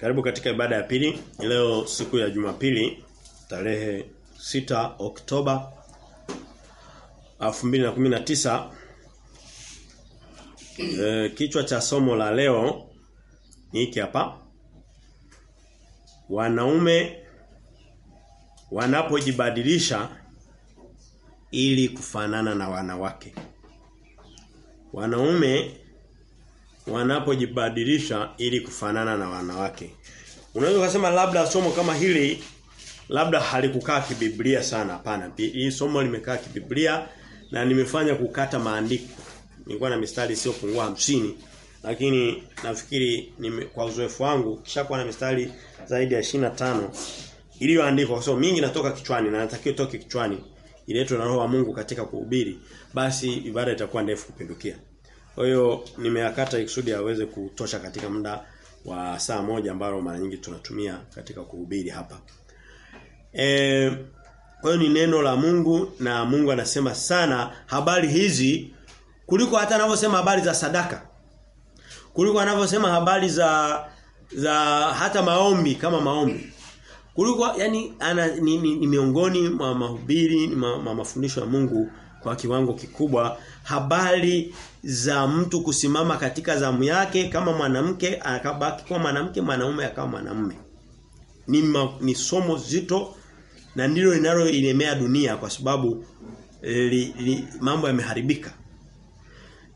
Karibu katika ibada ya pili. Leo siku ya Jumapili tarehe 6 Oktoba 2019. E, kichwa cha somo la leo ni hiki hapa. Wanaume wanapojibadilisha ili kufanana na wanawake. Wanaume wanapojibadilisha ili kufanana na wanawake. Unaweza kusema labda somo kama hili labda halikukaa kibiblia sana hapana. Hii somo limekaa kibiblia na nimefanya kukata maandiko. Nilikuwa na mistari isiyopungua hamsini lakini nafikiri nime, kwa uzoefu wangu kisha kuwa na mistari zaidi ya 25 iliyoandikwa kwa sababu mingi natoka kichwani na natakiwa toke kichwani iletwe na roho wa Mungu katika kuhubiri basi ibada itakuwa ndefu kupindukia. Kwa hiyo nimeyakata ikusudi aweze kutosha katika muda wa saa moja ambayo mara nyingi tunatumia katika kuhubiri hapa. E, kwa hiyo ni neno la Mungu na Mungu anasema sana habari hizi kuliko hata anavyosema habari za sadaka. Kuliko anavyosema habari za za hata maombi kama maombi. Kuliko yani ana, ni, ni, ni miongoni mwa mahubiri ma, ma, mafundisho ya Mungu kwa kiwango kikubwa habari za mtu kusimama katika zamu yake kama mwanamke akabaki kwa mwanamke mwanaume akawa mwanamume. Ni, ma, ni somo zito na ndilo linaloilemea dunia kwa sababu li, li, mambo yameharibika.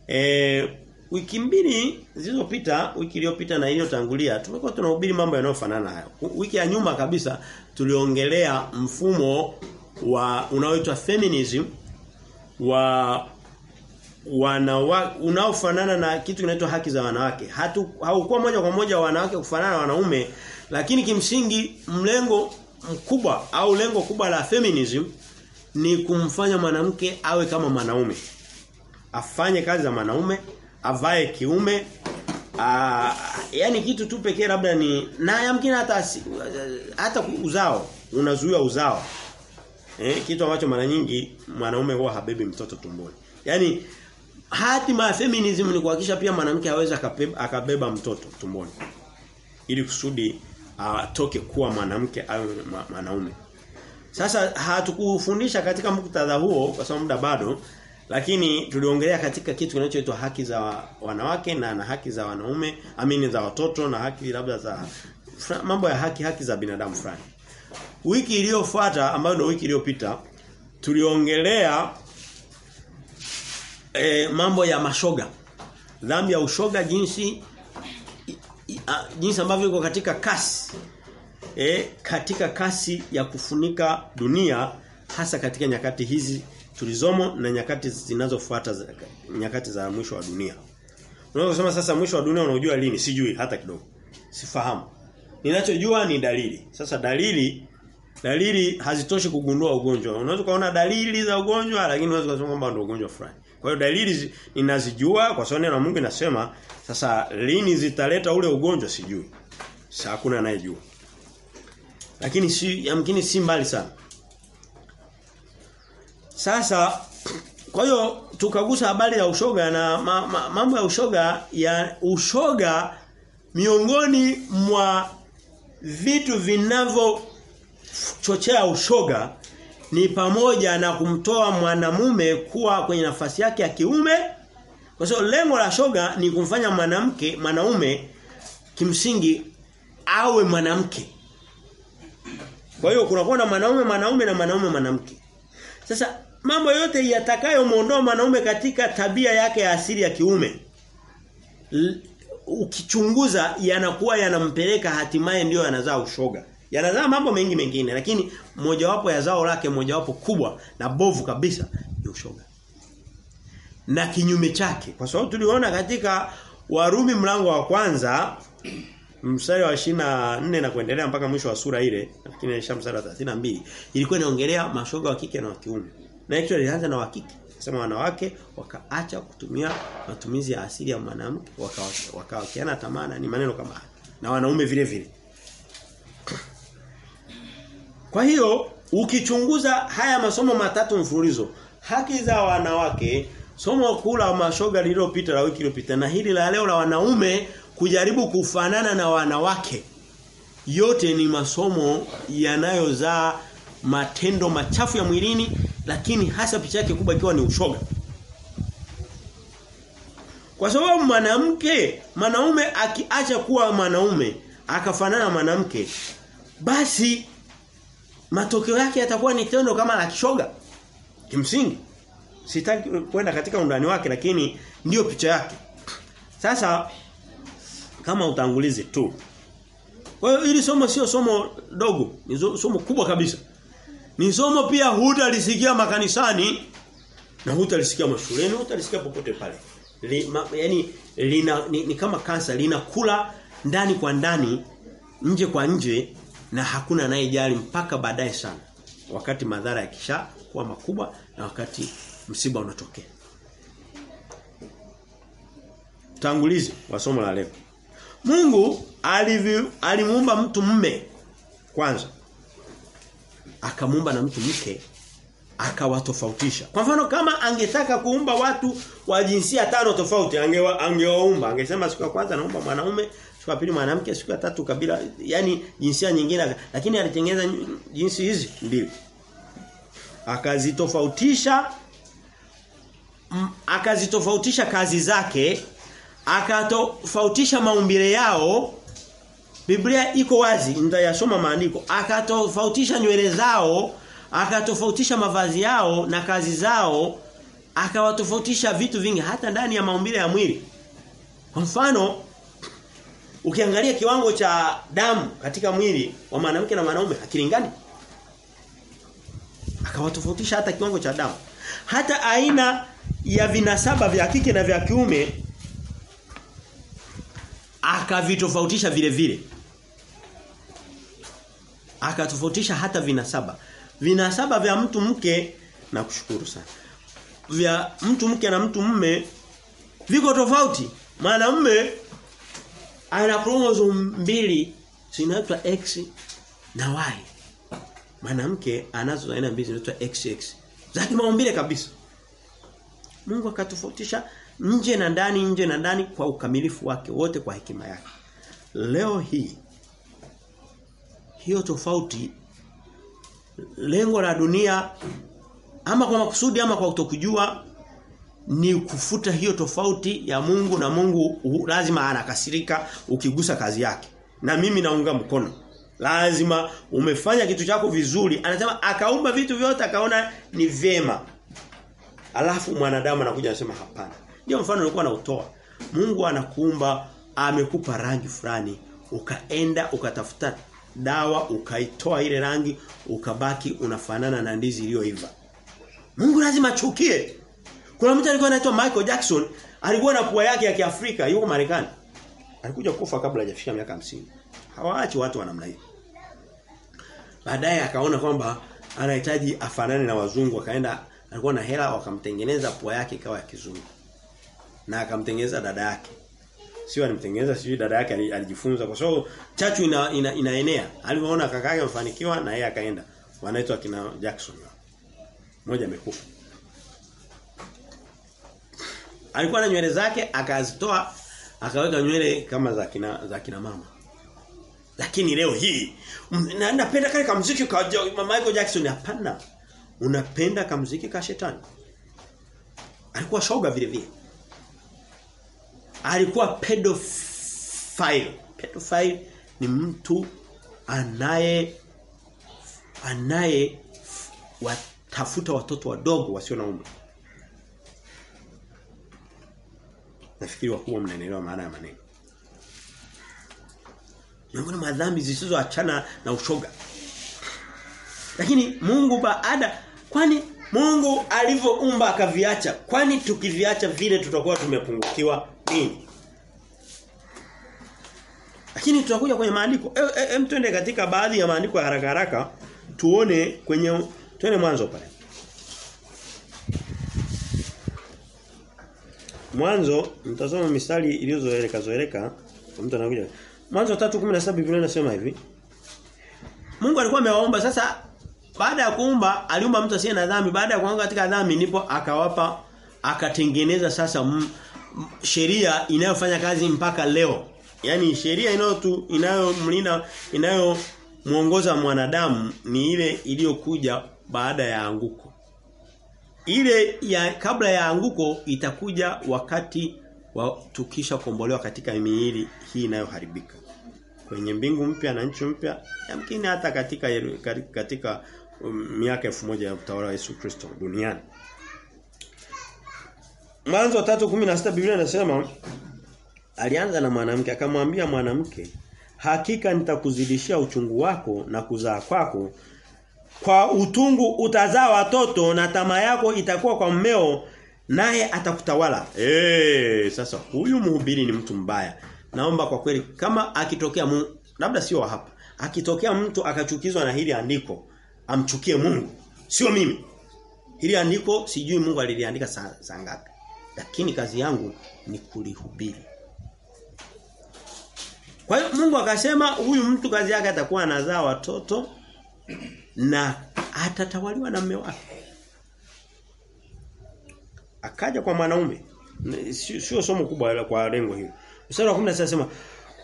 E, wiki mbili zilizopita wiki iliyopita na iliyotangulia tumekuwa tunahubiri mambo yanayofanana hayo. Wiki ya nyuma kabisa tuliongelea mfumo wa unaoitwa feminism wa wanawa unaofanana na kitu kinaitwa haki za wanawake. Hatu haukuwa moja kwa moja wanawake kufanana na wanaume, lakini kimsingi mlengo mkubwa au lengo kubwa la feminism ni kumfanya mwanamke awe kama mwanaume. Afanye kazi za mwanaume, avae kiume, aa, yani kitu tu pekee labda ni na yamkini hata hata uzao, unazuia uzao. Eh, kitu ambacho mara nyingi mwanaume huwa habebi mtoto tumboni. Yaani hatima ya feminism ni kuhakikisha pia mwanamke aweze akabeba mtoto tumboni. Ili kusudi atoke uh, kuwa mwanamke au mwanaume. Sasa hatukufundisha katika muktadha huo kwa sababu muda bado lakini tuliongelea katika kitu kinachoitwa haki za wanawake na na haki za wanaume, amini za watoto na haki labda za mambo ya haki haki za binadamu fulani. Wiki iliyofuata ambayo ndio wiki iliyopita tuliongelea e, mambo ya mashoga. Dhambi ya ushoga jinsi jinsi ambavyo iko katika kasi e, katika kasi ya kufunika dunia hasa katika nyakati hizi tulizomo na nyakati zinazofuata nyakati za mwisho wa dunia. Unaweza kusema sasa mwisho wa dunia unaojua lini? Sijui hata kidogo. Sifahamu. Ninachojua ni dalili. Sasa dalili dalili hazitoshi kugundua ugonjwa. Unaweza kuona dalili za ugonjwa lakini unaweza kusema kwamba ndio ugonjwa fulani. Kwa hiyo dalili ninazijua kwa sababu neno la Mungu inasema sasa lini zitaleta ule ugonjwa sijui. Sasa hakuna anayejua. Lakini si yamkini si mbali sana. Sasa kwa hiyo tukagusa habari ya ushoga na ma, ma, ya ushoga ya ushoga miongoni mwa vitu vinavyochochea ushoga ni pamoja na kumtoa mwanamume kuwa kwenye nafasi yake ya kiume. Kwa sababu lengo la shoga ni kumfanya mwanamke mwanaume kimsingi awe mwanamke. Kwa hiyo kunakuwa na mwanaume mwanaume na mwanaume mwanamke. Sasa mambo yote yatakayomuondoa mwanaume katika tabia yake ya asili ya kiume ukichunguza yanakuwa yanampeleka hatimaye ndio yanazaa ushoga yanazaa mambo mengi mengine lakini mojawapo ya zao lake mojawapo kubwa na bovu kabisa ni ushoga. Na kinyume chake kwa sababu tuliona katika Warumi mlango wa kwanza mstari wa 24 na kuendelea mpaka mwisho wa sura ile lakini ni mstari wa 32 ilikuwa inaongelea mashoga wa kike na wa kiume. Na actually ilianza na wa kike. Sema wanawake wakaacha kutumia matumizi ya asili ya mwanamke wakawakiana waka tamaa ni maneno kama haya. Na wanaume vile vile. Kwa hiyo ukichunguza haya masomo matatu mfululizo, haki za wanawake, somo kula mashoga lililopita la wiki iliyopita na hili la leo la wanaume kujaribu kufanana na wanawake. yote ni masomo yanayozaa matendo machafu ya mwilini lakini hasa picha yake kubwa ikiwa ni ushoga. Kwa sababu mwanamke, mwanaume akiacha kuwa mwanaume akafanana na mwanamke basi matokeo yake yatakuwa ni tendo kama la kishoga. Kimsingi. Sitaki kwenda katika undani wake lakini ndiyo picha yake. Sasa kama utangulizi tu. Kwa hiyo hili somo sio somo dogo, ni somo kubwa kabisa. Ni somo pia hutalisikia makanisani na hutalisikia mashuleni, hutalisikia popote pale. Li, ma, yani lina ni, ni kama kansa linakula ndani kwa ndani, nje kwa nje na hakuna anayejali mpaka baadaye sana. Wakati madhara yakisha kuwa makubwa na wakati msiba unatokea. Tangulizi wa somo la leo. Mungu alimuumba mtu mme kwanza. Akamuumba na mtu mke akawatofautisha. Kwa mfano kama angetaka kuumba watu wa jinsia tano tofauti angewa, angewaumba. Angesema siku ya kwanza naumba mwanaume, siku ya pili mwanamke, siku ya tatu kabila, yani jinsia nyingine lakini alitengeneza jinsi hizi mbili. Akazitofautisha akazitofautisha kazi zake akatofautisha maumbile yao Biblia iko wazi nitayasoma maandiko. Akatofautisha nywele zao akatofautisha mavazi yao na kazi zao akawatofautisha vitu vingi hata ndani ya maumbile ya mwili. Kwa mfano ukiangalia kiwango cha damu katika mwili wa mwanamke na mwanaume hakilingani. Akawatofautisha hata kiwango cha damu. Hata aina ya vinasaba vya kike na vya kiume akavitofautisha vile vile akatofautisha hata vinasaba. Vinasaba vya mtu mke na kushukuru sana. Vya mtu mke na mtu mme viko tofauti. Mwanamume ana chromosome mbili zinaitwa X na Y. Mwanamke anazo aina mbili zinaitwa XX za kimaumbile kabisa. Mungu akatofautisha nje na ndani nje na ndani kwa ukamilifu wake wote kwa hekima yake. Leo hii hiyo tofauti lengo la dunia ama kwa makusudi ama kwa kutokujua ni kufuta hiyo tofauti ya Mungu na Mungu uh, lazima anakasirika ukigusa kazi yake. Na mimi naunga mkono. Lazima umefanya kitu chako vizuri. Anasema akaumba vitu vyote akaona ni vyema. Alafu mwanadamu anakuja anasema hapana. Ndio mfano nilikuwa nautoa. Mungu anakuumba amekupa rangi fulani ukaenda ukatafuta dawa ukaitoa ile rangi ukabaki unafanana na ndizi iliyoiva. Mungu lazima achukie. Kuna mtu alikuwa anaitwa Michael Jackson alikuwa na pua yake ya Kiafrika yuko Marekani. Alikuja kufa kabla hajafika miaka 50. Hawaachi watu wa namna hiyo. Baadaye akaona kwamba anahitaji afanane na wazungu akaenda alikuwa na hela wakamtengeneza pua yake ikawa ya kizungu. Na akamtengeneza dada yake. Sio alimtengeneza sio dada yake alijifunza kwa sababu chachu ina, ina, inaenea. Alipoona kaka yake amefanikiwa na yeye akaenda. Wanaitwa kina Jackson. Mmoja amekufa. Alikuwa na nywele zake akazitoa akaweka nywele kama za kina za kina mama. Lakini leo hii na, napenda kale kamziki ka Michael Jackson hapana. Unapenda kamziki ka shetani. Alikuwa shoga vile vile. Alikuwa pedophile. Pedophile ni mtu anaye anaye watafuta watoto wadogo wasio na umri. Nafikiri wakubwa mnaelewa maana ya maneno. Miongoni mwa dhambi zisizoachana na ushoga. Lakini Mungu baada kwani Mungu alivyoumba akaviacha kwani tukiviacha vile tutakuwa tumepungukiwa nini? Lakini tutakuja kwenye maandiko. Hem e, twende katika baadhi ya maandiko ya haraka haraka tuone kwenye twende mwanzo pale. Mwanzo mtazama mistari iliyozoeleka zoeleka mtu anakuja. Mwanzo 3:17 Biblia inasema hivi. Mungu alikuwa amewaomba sasa baada ya kuumba aliumba mtu asiye na dhambi baada ya kuanguka katika dhambi ndipo akawapa akatengeneza sasa sheria inayofanya kazi mpaka leo Yaani sheria inayotu inayomlinda inayomuongoza mwanadamu ni ile iliyokuja baada ya anguko. Ile ya kabla ya anguko itakuja wakati wa tukisha kombolewa katika miili hii inayoharibika. Kwenye mbingu mpya na nchi mpya, yamkini hata katika katika um, miaka elfu moja ya utawala wa Yesu Kristo duniani. Mwanzo 3:16 Biblia inasema alianza na mwanamke akamwambia mwanamke hakika nitakuzidishia uchungu wako na kuzaa kwako kwa utungu utazaa watoto na tamaa yako itakuwa kwa mmeo naye atakutawala. Eh, hey, sasa huyu mhubiri ni mtu mbaya. Naomba kwa kweli kama akitokea mu, labda sio hapa. Akitokea mtu akachukizwa na hili andiko, amchukie Mungu. Sio mimi. Hili andiko sijui Mungu aliliandika saa, saa ngapi. Lakini kazi yangu ni kulihubiri. Kwa hiyo Mungu akasema huyu mtu kazi yake atakuwa anazaa watoto na atatawaliwa na mume wake. Akaja kwa mwanaume. Sio somo kubwa kwa lengo hilo. Mstari wa 16 anasema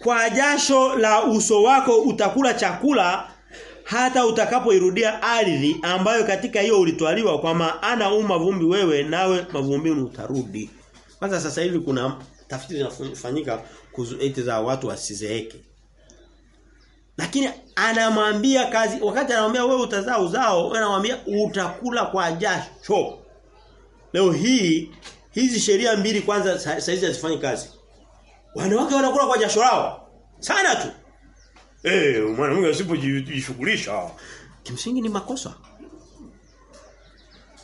kwa jasho la uso wako utakula chakula hata utakapoirudia ardhi ambayo katika hiyo ulitwaliwa kwa maana u mavumbi wewe nawe mavumbi utarudi. Kwanza sasa hivi kuna tafiti zinafanyika eti za watu wasizeeke. Lakini anamwambia kazi wakati anamwambia wewe utazaa uzao, wewe anamwambia utakula kwa jasho. Leo hii hizi sheria mbili kwanza saizi hazifanyi kazi. Wanawake wanakula kwa jasho lao. Sana tu. Eh, hey, mwanamke asipojishughulisha kimsingi ni makosa.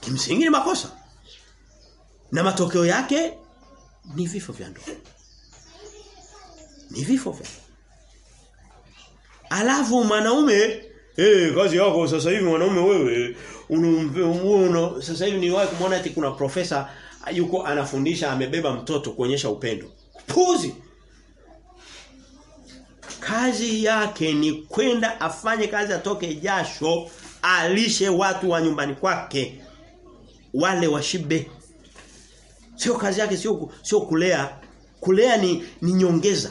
Kimsingi ni makosa. Na matokeo yake ni vifo vya ndoa. Ni vifo vya. Alafu mwanaume eh hey, kazi yako sasa hivi mwanaume wewe unamwona sasa hivi ni wapi kumwona ati kuna profesa yuko anafundisha amebeba mtoto kuonyesha upendo. Puzi. Kazi yake ni kwenda afanye kazi atoke jasho alishe watu wa nyumbani kwake wale washibe. Sio kazi yake sio sio kulea. Kulea ni ni nyongeza.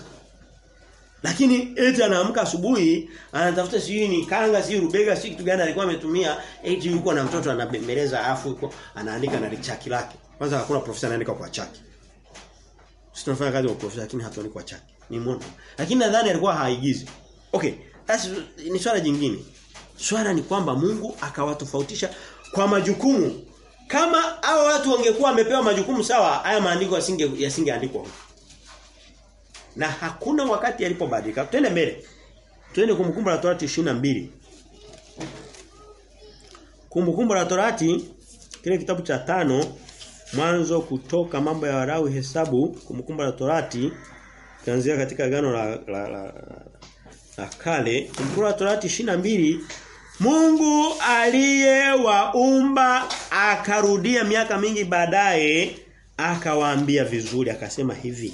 Lakini eti anaamka asubuhi anatafuta sijui ni kanga si rubega si kitu gani alikuwa ametumia eti yuko na mtoto anabembeleza afu yuko anaandika na chaki lake. Kwanza hakuna profesa anaandika kwa chaki. Sisi tunafanya kazi kwa profesa lakini hatuandiki kwa chaki. Ni mono. Lakini nadhani alikuwa haigizi. Okay, that's ni swala jingine. Swala ni kwamba Mungu akawatofautisha kwa majukumu. Kama hao watu wangekuwa wamepewa majukumu sawa, haya maandiko yasinge yasingeandikwa. Na hakuna wakati yalipobadilika. Twende mbele. Twende kumkumbu la Torati 22. Kumbukumbu la Torati kile kitabu cha tano mwanzo kutoka mambo ya Warawi hesabu kumbukumbu la Torati kianzia katika agano la la, la, la, kale. La Torati 22 Mungu aliyewaumba akarudia miaka mingi baadaye akawaambia vizuri akasema hivi.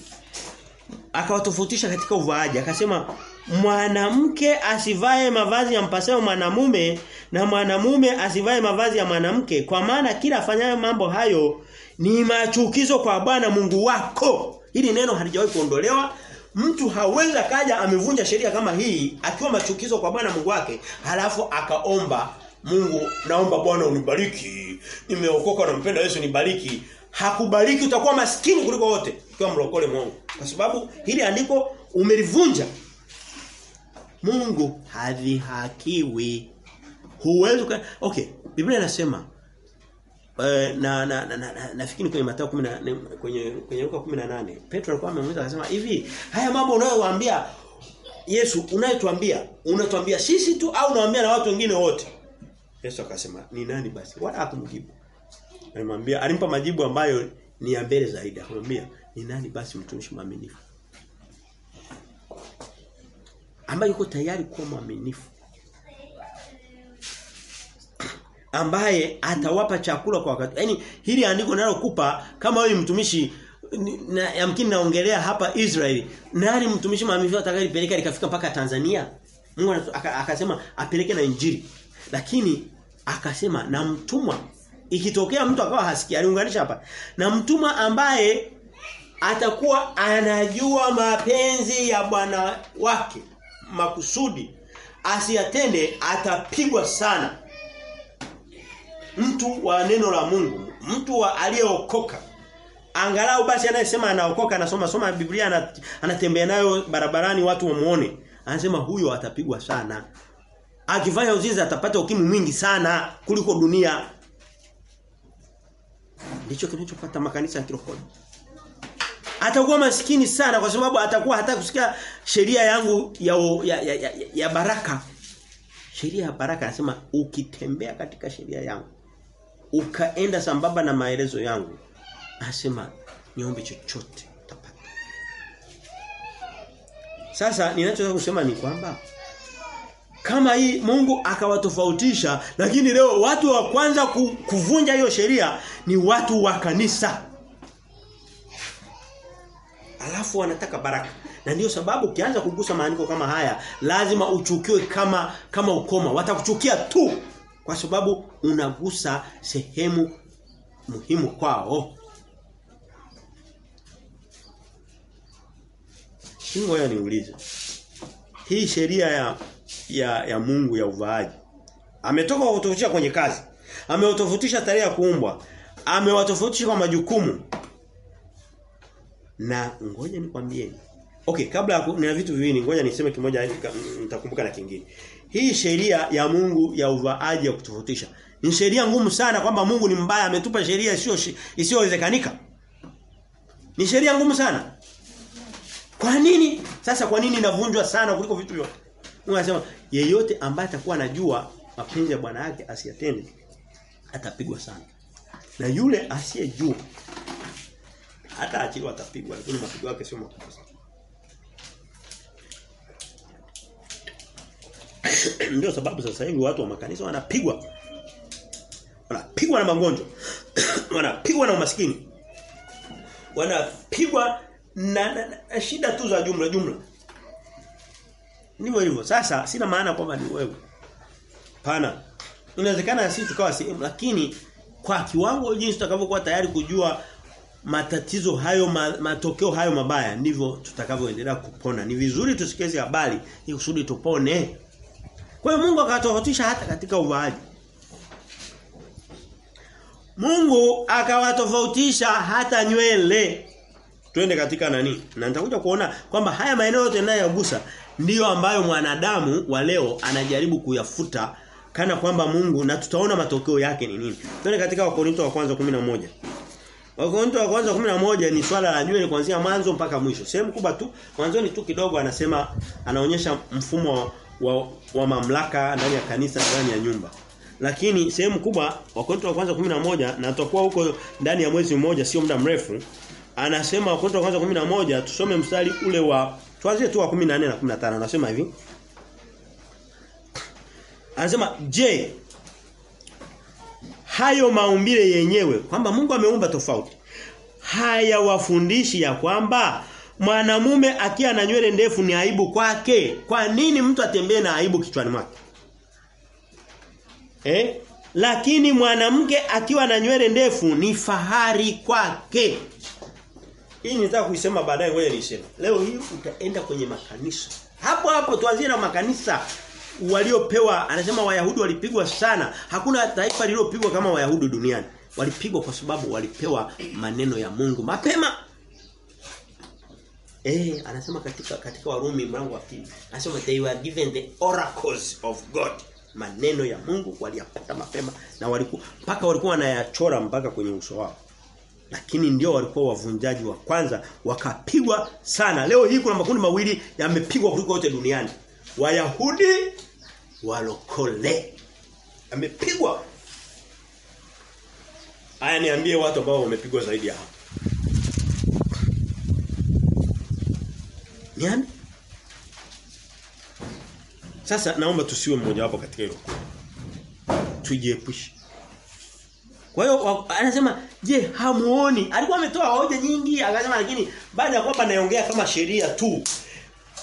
Akawatofautisha katika uvaaji akasema mwanamke asivae mavazi ya mpasayo mwanamume na mwanamume asivae mavazi ya mwanamke kwa maana kila afanyayo mambo hayo ni machukizo kwa Bwana Mungu wako. Hili neno halijawahi kuondolewa. Mtu hawezi akaja amevunja sheria kama hii akiwa machukizo kwa Bwana Mungu wake halafu akaomba Mungu naomba Bwana unibariki. Nimeokoka na mpenda Yesu nibariki. Hakubariki utakuwa maskini kuliko wote ukiwa mlokole Mungu. Kwa sababu hili andiko umelivunja. Mungu hadhihakiwi. Huwezi okay Biblia inasema na na na, na, na nafikiri kwenye Mathayo 10 kwenye kwenye Luka 18 Petro alikuwa amemuuliza akasema hivi haya mambo unayowaambia Yesu unayetuambia unatuambia sisi tu au unawaambia na watu wengine wote? Yesu akasema ni nani basi? Wala hakumjibu alimwambia alimpa majibu ambayo ni ya mbele zaidi. Akamwambia ni nani basi mtumishi mwaminifu? Ambaye yuko tayari kuwa mwaminifu ambaye atawapa chakula kwa wakati. Yaani hili andiko nalokupa kama wewe mtumishi na, yamkini naongelea hapa Israeli. Nani mtumishi maamivu atakayelipeleka likafika mpaka Tanzania? Mungu akasema apeleke na injili. Lakini akasema na mtumwa ikitokea mtu akawa hasikii aliunganisha hapa. Na mtumwa ambaye atakuwa anajua mapenzi ya bwana wake makusudi asiyatende atapigwa sana mtu wa neno la Mungu mtu wa aliyeokoka. Angalau basi anayesema anaokoka anasoma soma Biblia anatembea nayo barabarani watu wamuone. Anasema huyo atapigwa sana. Akifanya uzinzi atapata ukimu mwingi sana kuliko dunia. Ndicho kinachopata makanisa ya kirokodi. atakuwa maskini sana kwa sababu atakuwa hata kusikia sheria yangu ya, ya, ya, ya, ya baraka. Sheria ya baraka anasema ukitembea katika sheria yangu ukaenda sambamba na maelezo yangu asema niombe chochote utapata. Sasa ninachotaka kusema ni kwamba kama hii Mungu akawatofautisha lakini leo watu wa kwanza kuvunja hiyo sheria ni watu wa kanisa. Alafu wanataka baraka. Na ndiyo sababu ukianza kugusa maandiko kama haya lazima uchukiwe kama kama ukoma. Watakuchukia tu kwa sababu unagusa sehemu muhimu kwao Ngoja niulize. Hii sheria ya ya ya Mungu ya uvaaji. Ametoka kutofutisha kwenye kazi. Amewatofautisha tarehe ya kuumbwa. Amewatofautisha kwa majukumu. Na ngoja nikwambieni. Okay, kabla ya vitu viwili, ngoja niseme kimoja nitakumbuka na kingine. Hii sheria ya Mungu ya uvaaji ya kutofautisha. Ni sheria ngumu sana kwamba Mungu ni mbaya ametupa sheria isiyo isiyowezekanika. Ni sheria ngumu sana. Kwa nini? Sasa kwa nini inavunjwa sana kuliko vitu vyote? Mungu anasema yeyote ambaye atakuwa anajua mapenzi ya bwana yake asiyatende atapigwa sana. Na yule asiyejua hata achiliwa atapigwa lakini mapigo yake sio makubwa sana. Ndio sababu sasa hivi watu wa makanisa wanapigwa. Wanapigwa na magonjwa. wanapigwa na umaskini. Wanapigwa na, na, na shida tu za jumla jumla. Ndivyo hivyo. Sasa sina maana kwamba ni wewe. Pana. Inawezekana sisi tukawa sehemu lakini kwa kiwango jinsi tutakavyokuwa tayari kujua matatizo hayo ma, matokeo hayo mabaya ndivyo tutakavyoendelea kupona. Ni vizuri tusikize habari ili kusudi tupone. Kwa hiyo Mungu akatofautisha hata katika uvaaji. Mungu akawatofautisha hata nywele. Twende katika nani? Na nitakuja kuona kwamba haya maeneo yote ninayogusa ndiyo ambayo mwanadamu wa leo anajaribu kuyafuta kana kwamba Mungu na tutaona matokeo yake ni nini. Twende katika Wakorinto wa kwanza 11. Wakorinto wa kwanza 11 ni swala la nywele kuanzia mwanzo mpaka mwisho. Sehemu kubwa tu mwanzoni tu kidogo anasema anaonyesha mfumo wa, wa mamlaka ndani ya kanisa ndani ya nyumba. Lakini sehemu kubwa Wakorinto wa kwanza 11 na tutakuwa huko ndani ya mwezi mmoja sio muda mrefu anasema Wakorintho wa kwanza 11 tusome mstari ule wa tuanzie tu wa 14 na 15 anasema hivi Anasema je hayo maumbile yenyewe kwamba Mungu ameumba tofauti hayawafundishi ya kwamba mwanamume akiwa na nywele ndefu ni aibu kwake kwa nini mtu atembee na aibu kichwani mwake eh lakini mwanamke akiwa na nywele ndefu ni fahari kwake hii nitaka kuisema baadaye ngoja niseme. Leo hii utaenda kwenye makanisa. Hapo hapo tuanzie na makanisa waliopewa anasema Wayahudi walipigwa sana. Hakuna taifa lililopigwa kama Wayahudi duniani. Walipigwa kwa sababu walipewa maneno ya Mungu mapema. Eh, anasema katika katika Warumi mlango wa 2. Anasema they were given the oracles of God. Maneno ya Mungu waliyapata mapema na walikuwa mpaka walikuwa wanayachora mpaka kwenye uso wao. Lakini ndio walikuwa wavunjaji wa kwanza wakapigwa sana. Leo hii kuna makundi mawili yamepigwa kuliko yote duniani. Wayahudi walokole yamepigwa. Haya niambie watu ambao wamepigwa zaidi ya hapo niambie sasa naomba tusiwe mmoja wapo katika hilo tujiepushe. Kwa hiyo anasema je hamuoni? Alikuwa ametoa hoja nyingi akasema lakini baada ya kwamba naongea kama sheria tu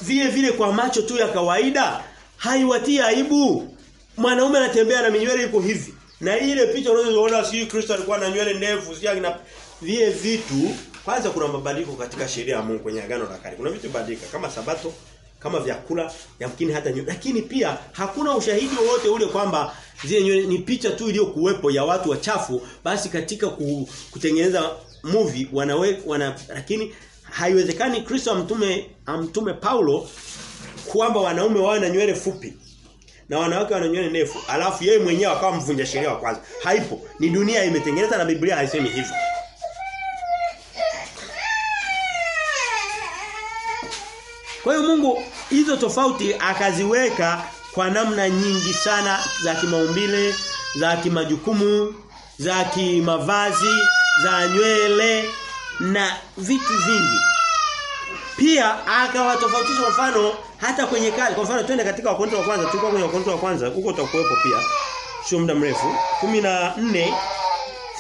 vile vile kwa macho tu ya kawaida haiwatii aibu. Mwanaume anatembea na minywele iko hivi. Na ile picha unazoona si Kristo alikuwa na nywele ndefu si vile vitu kwanza kuna mabadiliko katika sheria ya Mungu kwenye agano la kale. Kuna vitu badilika kama sabato, kama vyakula, yamkini hata nywele. Lakini pia hakuna ushahidi wowote ule kwamba zile nywele ni picha tu iliyokuwepo ya watu wachafu basi katika ku, kutengeneza movie wanawe wana lakini haiwezekani Kristo amtume amtume Paulo kwamba wanaume wawe na nywele fupi na wanawake wana nywele ndefu alafu yeye mwenyewe akawa mvunja sheria wa kwanza haipo ni dunia imetengeneza na Biblia haisemi hivyo Kwa hiyo Mungu hizo tofauti akaziweka kwa namna nyingi sana za kimaumbile, za kimajukumu, za kimavazi, za nywele na vitu vingi. Pia akawatofautisha kwa mfano hata kwenye kazi. Kwa mfano twende katika Wakorintho wa kwanza, tulikuwa kwenye Wakorintho wa kwanza, huko utakuwepo pia. Sio muda mrefu. 14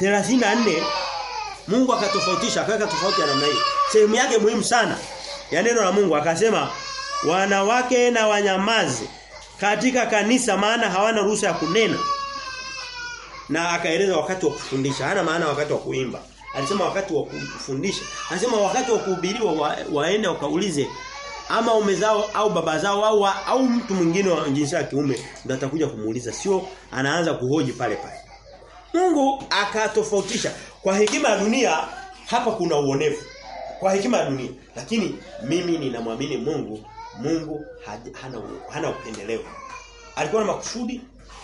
34 Mungu akatofautisha, akaweka tofauti ya namna hii. Sehemu yake muhimu sana ya neno la Mungu akasema wanawake na wanyamazi katika kanisa maana hawana ruhusa ya kunena. Na akaeleza wakati wa kufundisha, hana maana wakati wa kuimba. Alisema wakati wa kufundisha. Anasema wakati wa kuhubiriwa wa, waende wakaulize ama umezao au baba zao au au mtu mwingine wa jinsia ya kiume ndo atakuja kumuuliza sio anaanza kuhoji pale pale. Mungu akatofautisha kwa hekima ya dunia hapa kuna uonevu kwa hekima ya dunia. Lakini mimi ninamwamini Mungu. Mungu hana hana upendeleo. Alikuwa na makusudi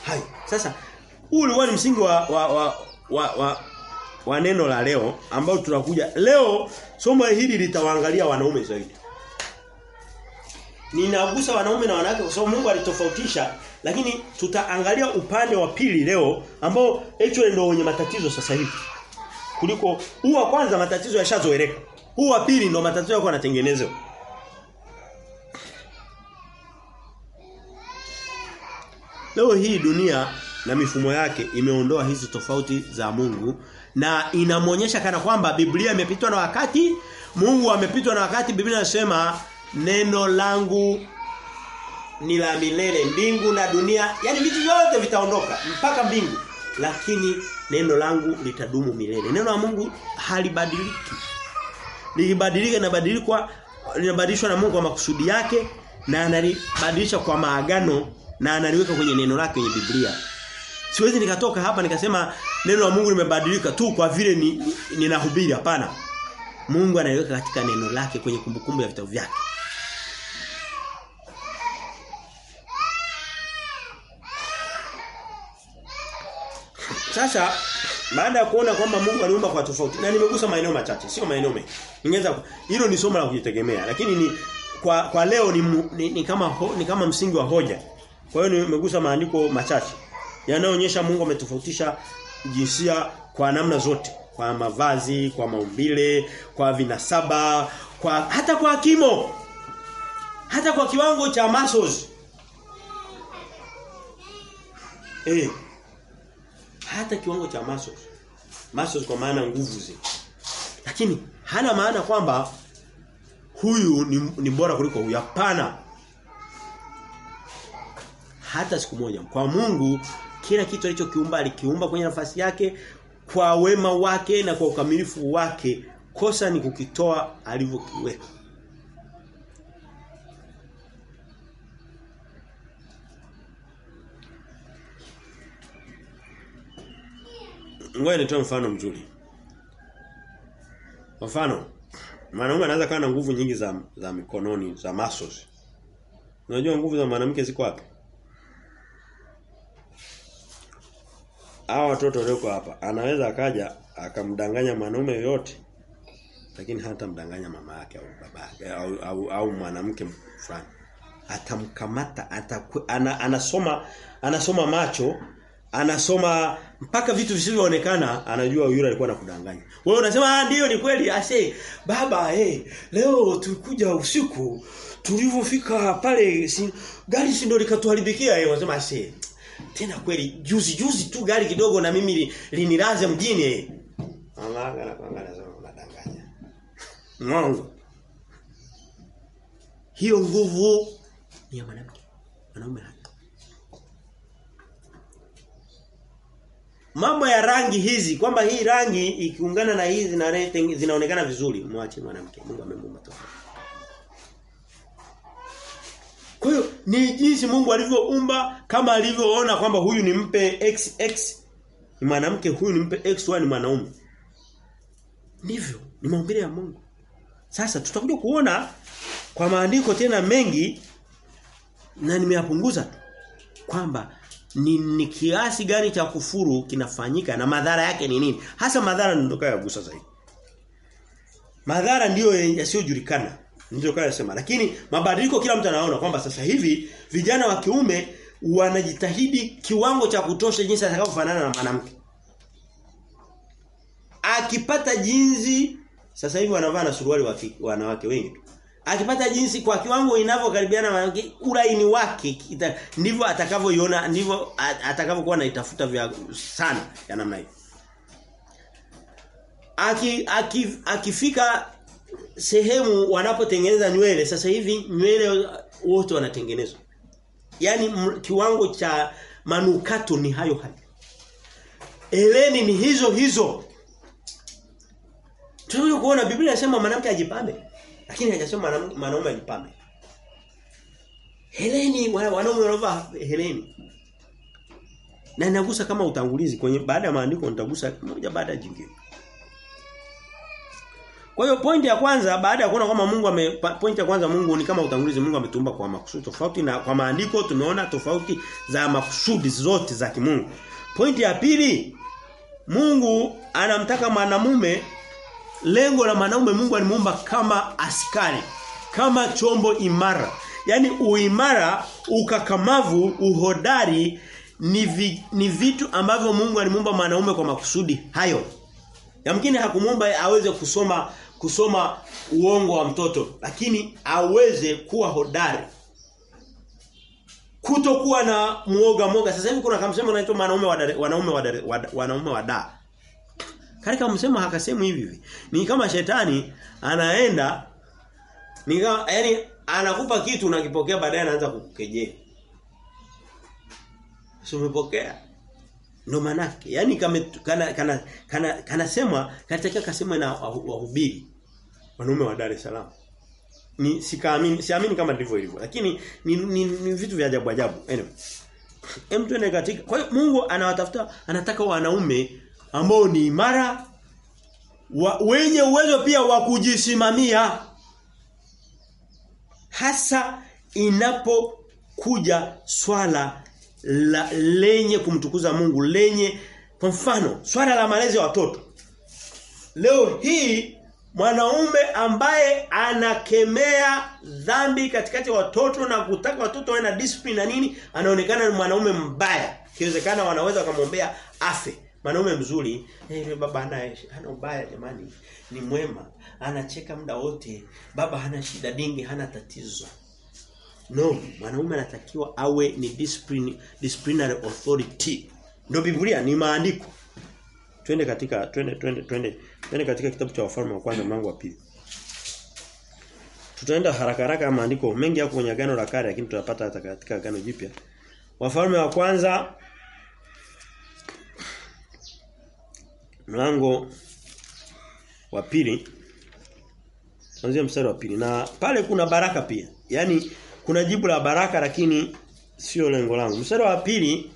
hayo sasa huu ulikuwa ni msingi wa wa, wa, wa, wa wa neno la leo ambao tunakuja. Leo somo hili litawaangalia wanaume zaidi. Ninagusa wanaume na wanawake kwa sababu Mungu alitofautisha lakini tutaangalia upande wa pili leo ambao hicho ndio wenye matatizo sasa hivi. Kuliko huu wa kwanza matatizo yashazoeleka huu wa pili ndo matatizo yako yanatengenezwa. Leo hii dunia na mifumo yake imeondoa hizi tofauti za Mungu na inamwonyesha kana kwamba Biblia imepitwa na wakati, Mungu amepitwa na wakati. Biblia inasema neno langu ni la milele, mbingu na dunia, yani vitu vyote vitaondoka mpaka mbingu, lakini neno langu litadumu milele. Neno la Mungu halibadiliki likibadilika inabadilikwa linabadilishwa na Mungu kwa makusudi yake na analibadilisha kwa maagano na analiweka kwenye neno lake kwenye Biblia. Siwezi nikatoka hapa nikasema neno la Mungu limebadilika tu kwa vile ni, ninahubiri ni hapana. Mungu analiweka katika neno lake kwenye kumbukumbu ya vitabu vyake. Sasa baada ya kuona kwamba Mungu aliumba kwa tofauti na nimegusa maeneo machache sio maeneo mengi. Ningeweza hilo ni somo la kujitegemea lakini ni kwa kwa leo ni, ni, ni kama ho, ni kama msingi wa hoja. Kwa hiyo nimegusa maandiko machache yanayoonyesha Mungu ametofautisha jinsia kwa namna zote, kwa mavazi, kwa maumbile, kwa vinasaba, kwa hata kwa kimo. Hata kwa kiwango cha muscles. Eh. Hata kiwango cha muscles. Muscles kwa maana nguvu zile. Lakini hana maana kwamba huyu ni, ni bora kuliko huyu hapana. Hata siku moja. Kwa Mungu kila kitu alichokiumba alikiumba kwenye nafasi yake kwa wema wake na kwa ukamilifu wake. Kosa ni kukitoa alivyokiweka. Ngoja nitoe mfano mzuri. Mfano, mwanaume anaweza kuwa na nguvu nyingi za za mikononi, za muscles. Unajua nguvu za mwanamke ziko wapi? Hawa watoto walioko hapa, anaweza akaja akamdanganya mwanaume yote lakini hata mdanganya mama yake au baba yake au, au, au mwanamke fulani. Atamkamata, ana, anasoma anasoma macho anasoma mpaka vitu visivyoonekana anajua yule alikuwa anakudanganya. Wewe unasema ah ndio ni kweli ase baba eh hey, leo tulikuja usiku tulivyofika pale si, gari si ndio likatuharibikia yeye unasema ase tena kweli juzi juzi tu gari kidogo na mimi linilaze mjini Anaanga na kuangalia zao unadanganya. Mungu. Hiyo nguvu ni ya mwanamke. Mwanaume hana. Mambo ya rangi hizi kwamba hii rangi ikiungana na hizi na zinaonekana vizuri mwache mwanamke Mungu amemuumba tofauti kwa hiyo ni jinsi Mungu alivyoumba kama alivyoona kwamba huyu ni mpe XX ni mwanamke huyu ni mpe XY ni mwanaume. Ndivyo ni maumbile ya Mungu. Sasa tutakuja kuona kwa maandiko tena mengi na nimeyapunguza kwamba ni, ni kiasi gani cha kufuru kinafanyika na madhara yake ni nini? Hasa madhara ndio gusa zaidi. Madhara ndiyo yasiyojulikana ndio kaya sema lakini mabadiliko kila mtu anaona kwamba sasa hivi vijana wa kiume wanajitahidi kiwango cha kutosha jinsi atakavyofanana na mwanamke. Akipata jinsi sasa hivi wanavaa na suruali wa wanawake wengi akipata jinsi kwa kiwango inavyokaribiana na uraini wake ndivyo atakavyoiona ndivyo atakavyokuwa anaitafuta vya sana ya namna hiyo aki, aki, akifika sehemu wanapotengeneza nywele sasa hivi nywele wote wanatengenezwa. Yani kiwango cha manukato ni hayo hayo. Eleni ni hizo hizo. Tunaweza kuona Biblia inasema mwanamke ajipambe lakini hajasema mwanaume ajipambe. Heleni wanaume wanavaa heleni. Na ninagusa kama utangulizi kwenye baada ya maandiko nitagusa moja baada ya jingine. Kwa hiyo pointi ya kwanza baada ya kuona kwamba Mungu ame pointi ya kwanza Mungu ni kama utangulizi Mungu ametumba kwa makusudi tofauti na kwa maandiko tumeona tofauti za makusudi zote za kimungu. Pointi ya pili Mungu anamtaka mwanamume lengo la mwanaume Mungu alimuumba kama askari, kama chombo imara. Yaani uimara, ukakamavu, uhodari ni, vi, ni vitu ambavyo Mungu alimuumba mwanaume kwa makusudi hayo. Yamkini hakumuumba aweze kusoma kusoma uongo wa mtoto, lakini aweze kuwa hodari. Kutokuwa na muoga moga. Sasa hivi kuna kamsemo unaitwa wanaume wa wanaume wa wanaume wa da. Katika msemo hakasemu hivi hivi. Ni kama shetani anaenda ni kama yani anakupa kitu unakipokea baadaye anaanza kukukejea. Sio umepokea. Ndio manake. Yaani kama kana kana kana kanasemwa katika kasema na wahubiri wanaume wa Dar es Salaam. Ni sikaamini siamini kama ndivyo ilivyo. lakini ni, ni, ni vitu vya ajabu ajabu. Anyway. Hem tuende katika. Kwa hiyo Mungu anawatafuta anataka wanaume ambao ni imara wa, wenye uwezo pia wa kujisimamia. Hasa inapokuja swala la, lenye kumtukuza Mungu lenye kwa mfano swala la malezi ya watoto. Leo hii mwanaume ambaye anakemea dhambi katikati ya watoto na kutaka watoto wawe na discipline na nini anaonekana ni mwanaume mbaya. Kiwezekana wanaweza kumwombea afe Mwanaume mzuri, eh baba hana hana ubaya jamani. Ni mwema. Anacheka muda wote. Baba hana shida dingi, hana tatizo. No, mwanaume anatakiwa awe ni discipline, disciplinary authority. Ndio Biblia ni maandiko. Twende katika twende twende twende twende katika kitabu cha wafalme wa kwanza mlango wa pili. Tutaenda haraka haraka maandiko mengi yako kwenye agano la kale lakini tutapata hata katika agano jipya. Wafalme wa kwanza mlango wa pili. Kuanzia mstari wa pili. Na pale kuna baraka pia. Yani kuna jibu la baraka lakini sio lengo langu. Mstari wa pili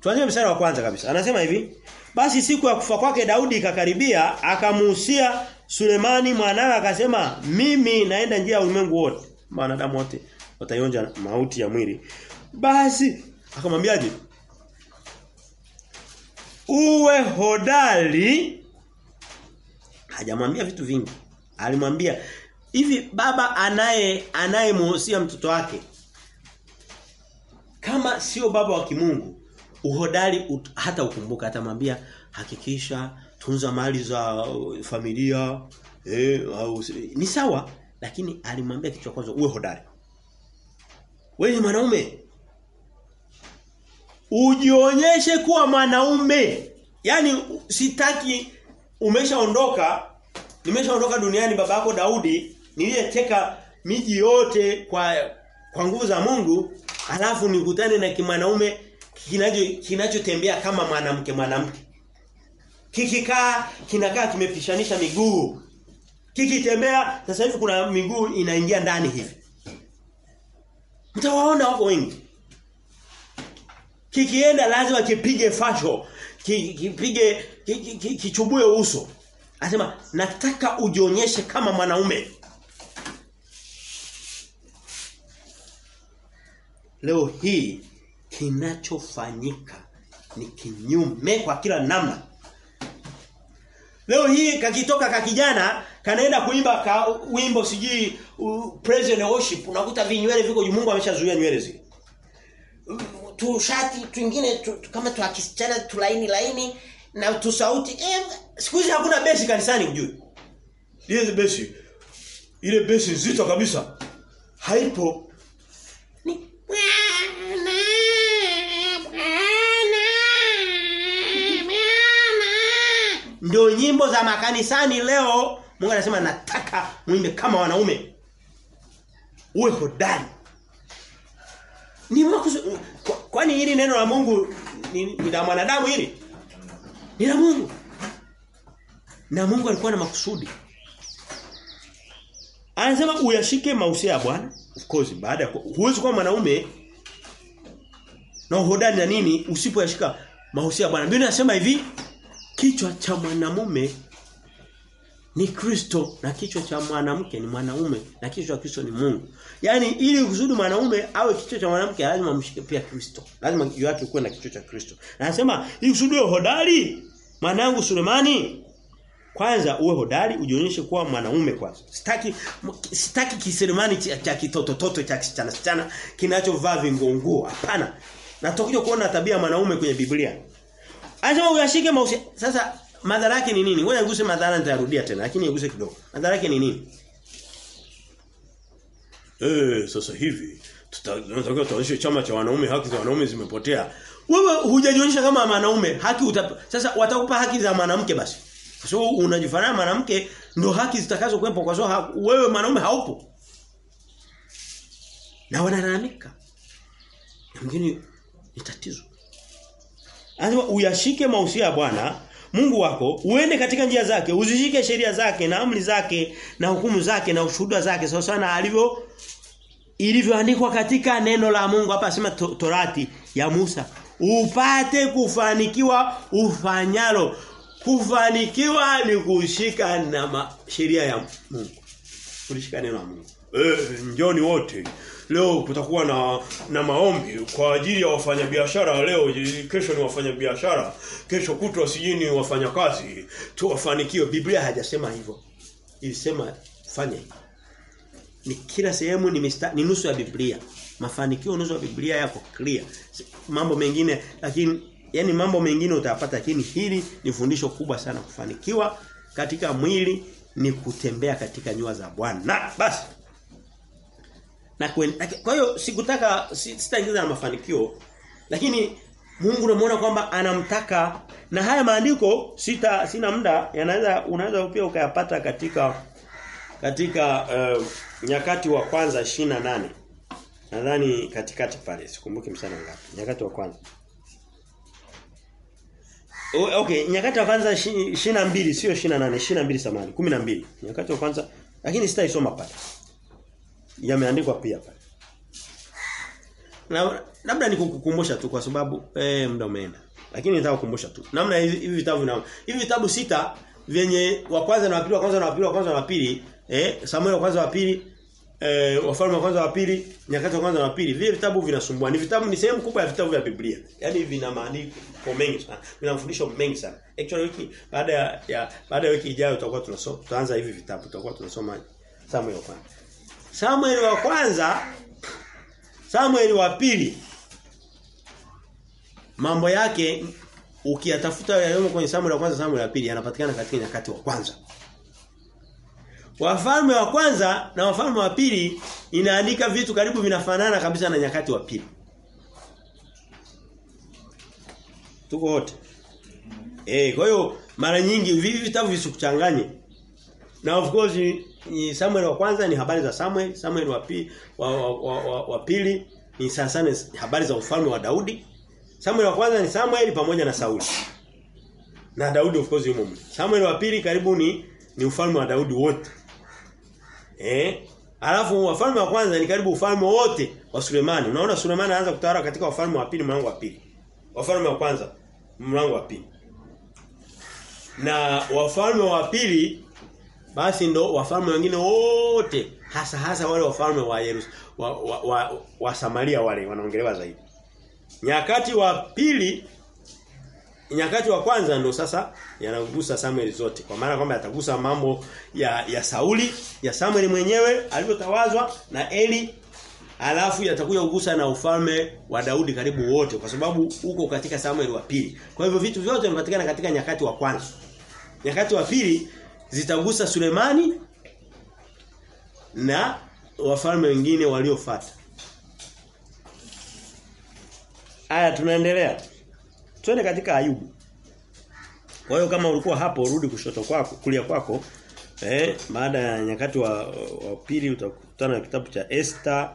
tuanze mstari wa kwanza kabisa. Anasema hivi basi siku ya kufa kwake Daudi ikakaribia akamuhusia Sulemani mwanawe akasema mimi naenda njia ya ulimwengu wote wanadamu wote wataionja mauti ya mwili. Basi akamwambiaje uwe hodari. Hajamwambia vitu vingi. Alimwambia hivi baba anaye anayemhusia mtoto wake kama sio baba wa kimungu uhodari ut, hata ukumbuka atamwambia hakikisha tunza mali za familia eh au ni sawa lakini alimwambia kitu cha kwanza uwe hodari. Wewe ni mwanaume ujionyeshe kuwa mwanaume Yaani sitaki umeshaondoka nimeshaondoka duniani baba yako Daudi niliyeteka miji yote kwa kwa nguvu za Mungu alafu nikutane na kimwanaume kinacho kinachotembea kama mwanamke mwanamke. Kikikaa kinakaa kimepishanisha miguu. Kikitembea sasa hivi kuna miguu inaingia ndani hivi. Mtawaona wako wengi. Kikienda lazima kipige fasho, kipige kichubue uso. Anasema nataka ujionyeshe kama mwanaume. Leo hii kinachofanyika ni kinyume kwa kila namna. Leo hii kakitoka kakijana kanaenda kuimba ka, wimbo sijui praise and worship unakuta vinywele viko Mungu ameshazuia nywele zile. Tu shati twingine tu, kama tu akisichana tulaini laini na tusauti eh, siku hizi hakuna besi kanisani ujue. Ile besi ile besi nzito kabisa haipo ni ndio nyimbo za makanisani leo Mungu anasema nataka muimbe kama wanaume. Uwe hodari. Ni kwani hili neno la Mungu ni, la mwanadamu hili? Ni la Mungu. Na Mungu alikuwa na makusudi. Anasema uyashike mausia ya Bwana. Of course baada huwezi kuwa mwanaume na uhodari na nini usipoyashika mahusia ya Bwana. Biblia inasema hivi kichwa cha mwanamume ni Kristo na kichwa cha mwanamke ni mwanaume na kichwa cha Kristo ni Mungu. Yaani ili kusudi mwanaume awe kichwa cha mwanamke lazima amshike pia Kristo. Lazima juu yake kuwe na kichwa cha Kristo. Na anasema ili kusudi uwe hodari mwanangu Sulemani kwanza uwe hodari ujionyeshe kuwa mwanaume kwanza. Sitaki sitaki kiselemani cha, kitoto toto cha kisichana sichana kinachovaa vingonguo. Hapana. Natakuja kuona tabia ya mwanaume kwenye Biblia. Anasema uyashike mahusiano. Sasa madhara yake ni nini? Wewe uguse madhara nitarudia tena lakini uguse kidogo. Madhara yake ni nini? Eh, sasa hivi tutaanza tuonyeshe chama cha wanaume haki za wanaume zimepotea. Wewe hujajionyesha kama mwanaume, haki utap... Sasa watakupa haki za mwanamke basi. Kwa sababu so, unajifanana mwanamke ndio haki zitakazo kuwepo kwa sababu wewe mwanaume haupo. Na wanalalamika. Mwingine ni tatizo. Anasema uyashike mausia ya Bwana Mungu wako uende katika njia zake uzishike sheria zake na amri zake na hukumu zake na ushuhuda zake sawa sana alivyo ilivyoandikwa katika neno la Mungu. Hapa asema to, Torati ya Musa. Upate kufanikiwa ufanyalo. Kufanikiwa ni kushika na sheria ya Mungu. Kulishika neno la Mungu. Eh njoni wote leo kutakuwa na na maombi kwa ajili ya wafanyabiashara. Leo kesho ni wafanyabiashara kesho kutwa sijini wafanyakazi. Tu wafanikiwe Biblia hajasema hivyo. Ilisema fanya ni kila sehemu ni mista, ni nusu ya Biblia. Mafanikio nusu ya Biblia yako clear. Mambo mengine lakini yani mambo mengine utayapata lakini hili ni fundisho kubwa sana kufanikiwa katika mwili ni kutembea katika nyua za Bwana. Basi na kwen, kwa hiyo sikutaka sitaingiza na mafanikio lakini Mungu unamuona kwamba anamtaka. Na haya maandiko sita sina muda yanaweza unaweza pia ukayapata katika katika uh, nyakati wa kwanza 28 nadhani katikati pale sikumbuki msana ngapi. Nyakati wa kwanza. O, okay nyakati wa kwanza 22 sio 28 22 samani 12 nyakati wa kwanza lakini sitaisoma pale yameandikwa pia pale. Na labda nikukukumbusha tu kwa sababu eh muda umeenda. Lakini nitaka kukumbusha tu. Namna hivi vitabu na hivi vitabu sita vyenye wa kwanza na wa pili wa kwanza na wa pili wa kwanza na wa pili eh Samuel wa kwanza wa pili eh wafalme wa kwanza wa pili nyakati wa kwanza na wa pili vile vitabu vinasumbua. Ni vitabu ni sehemu kubwa ya vitabu vya Biblia. yani vina maandiko mengi sana. Vina mafundisho mengi sana. Actually wiki baada ya, ya baada ya wiki ijayo tutakuwa tunasoma tutaanza hivi vitabu tutakuwa tunasoma Samuel wa kwanza. Samuel wa kwanza Samuel wa pili mambo yake ukiyatafuta yaliyomo kwenye Samuel wa kwanza Samuel wa pili yanapatikana katika nyakati wa kwanza. Wafalme wa kwanza na wafalme wa pili inaandika vitu karibu vinafanana kabisa na nyakati wa pili. Tuko wote. Eh, kwa hiyo mara nyingi vivi vitabu visikuchanganye. Na of course ni Samuel wa kwanza ni habari za Samuel, Samuel wa pili wa, wa, wa, wa, wa pili ni sana sana habari za ufalme wa Daudi. Samuel wa kwanza ni Samuel pamoja na Sauli. Na Daudi of course yumo. Samuel wa pili karibu ni ni ufalme wa Daudi wote. Eh? Alafu wafalme wa kwanza ni karibu ufalme wote wa Sulemani. Unaona Sulemani anaanza kutawala katika wafalme wa pili mlango wa pili. Wafalme wa kwanza mlango wa pili. Na wafalme wa pili basi ndo wafalme wengine wote hasa hasa wale wafalme wa Yerusalemu wa, wa, wa, wa Samaria wale wanaongelewa zaidi. Nyakati wa pili nyakati wa kwanza ndo sasa yanagusa Samuel zote kwa maana kwamba yatagusa mambo ya ya Sauli ya Samuel mwenyewe alivyotawazwa na Eli alafu yatakuja kugusa na ufalme wa Daudi karibu wote kwa sababu uko katika Samuel wa pili kwa hivyo vitu vyote vinapatikana katika nyakati wa kwanza nyakati wa pili zitagusa Sulemani na wafalme wengine waliofuata Aya tunaendelea. Twende katika Ayubu. Kwa hiyo kama ulikuwa hapo rudi kushoto kwako, kulia kwako. Eh, baada ya nyakati wa, wa pili utakutana na kitabu cha Esther,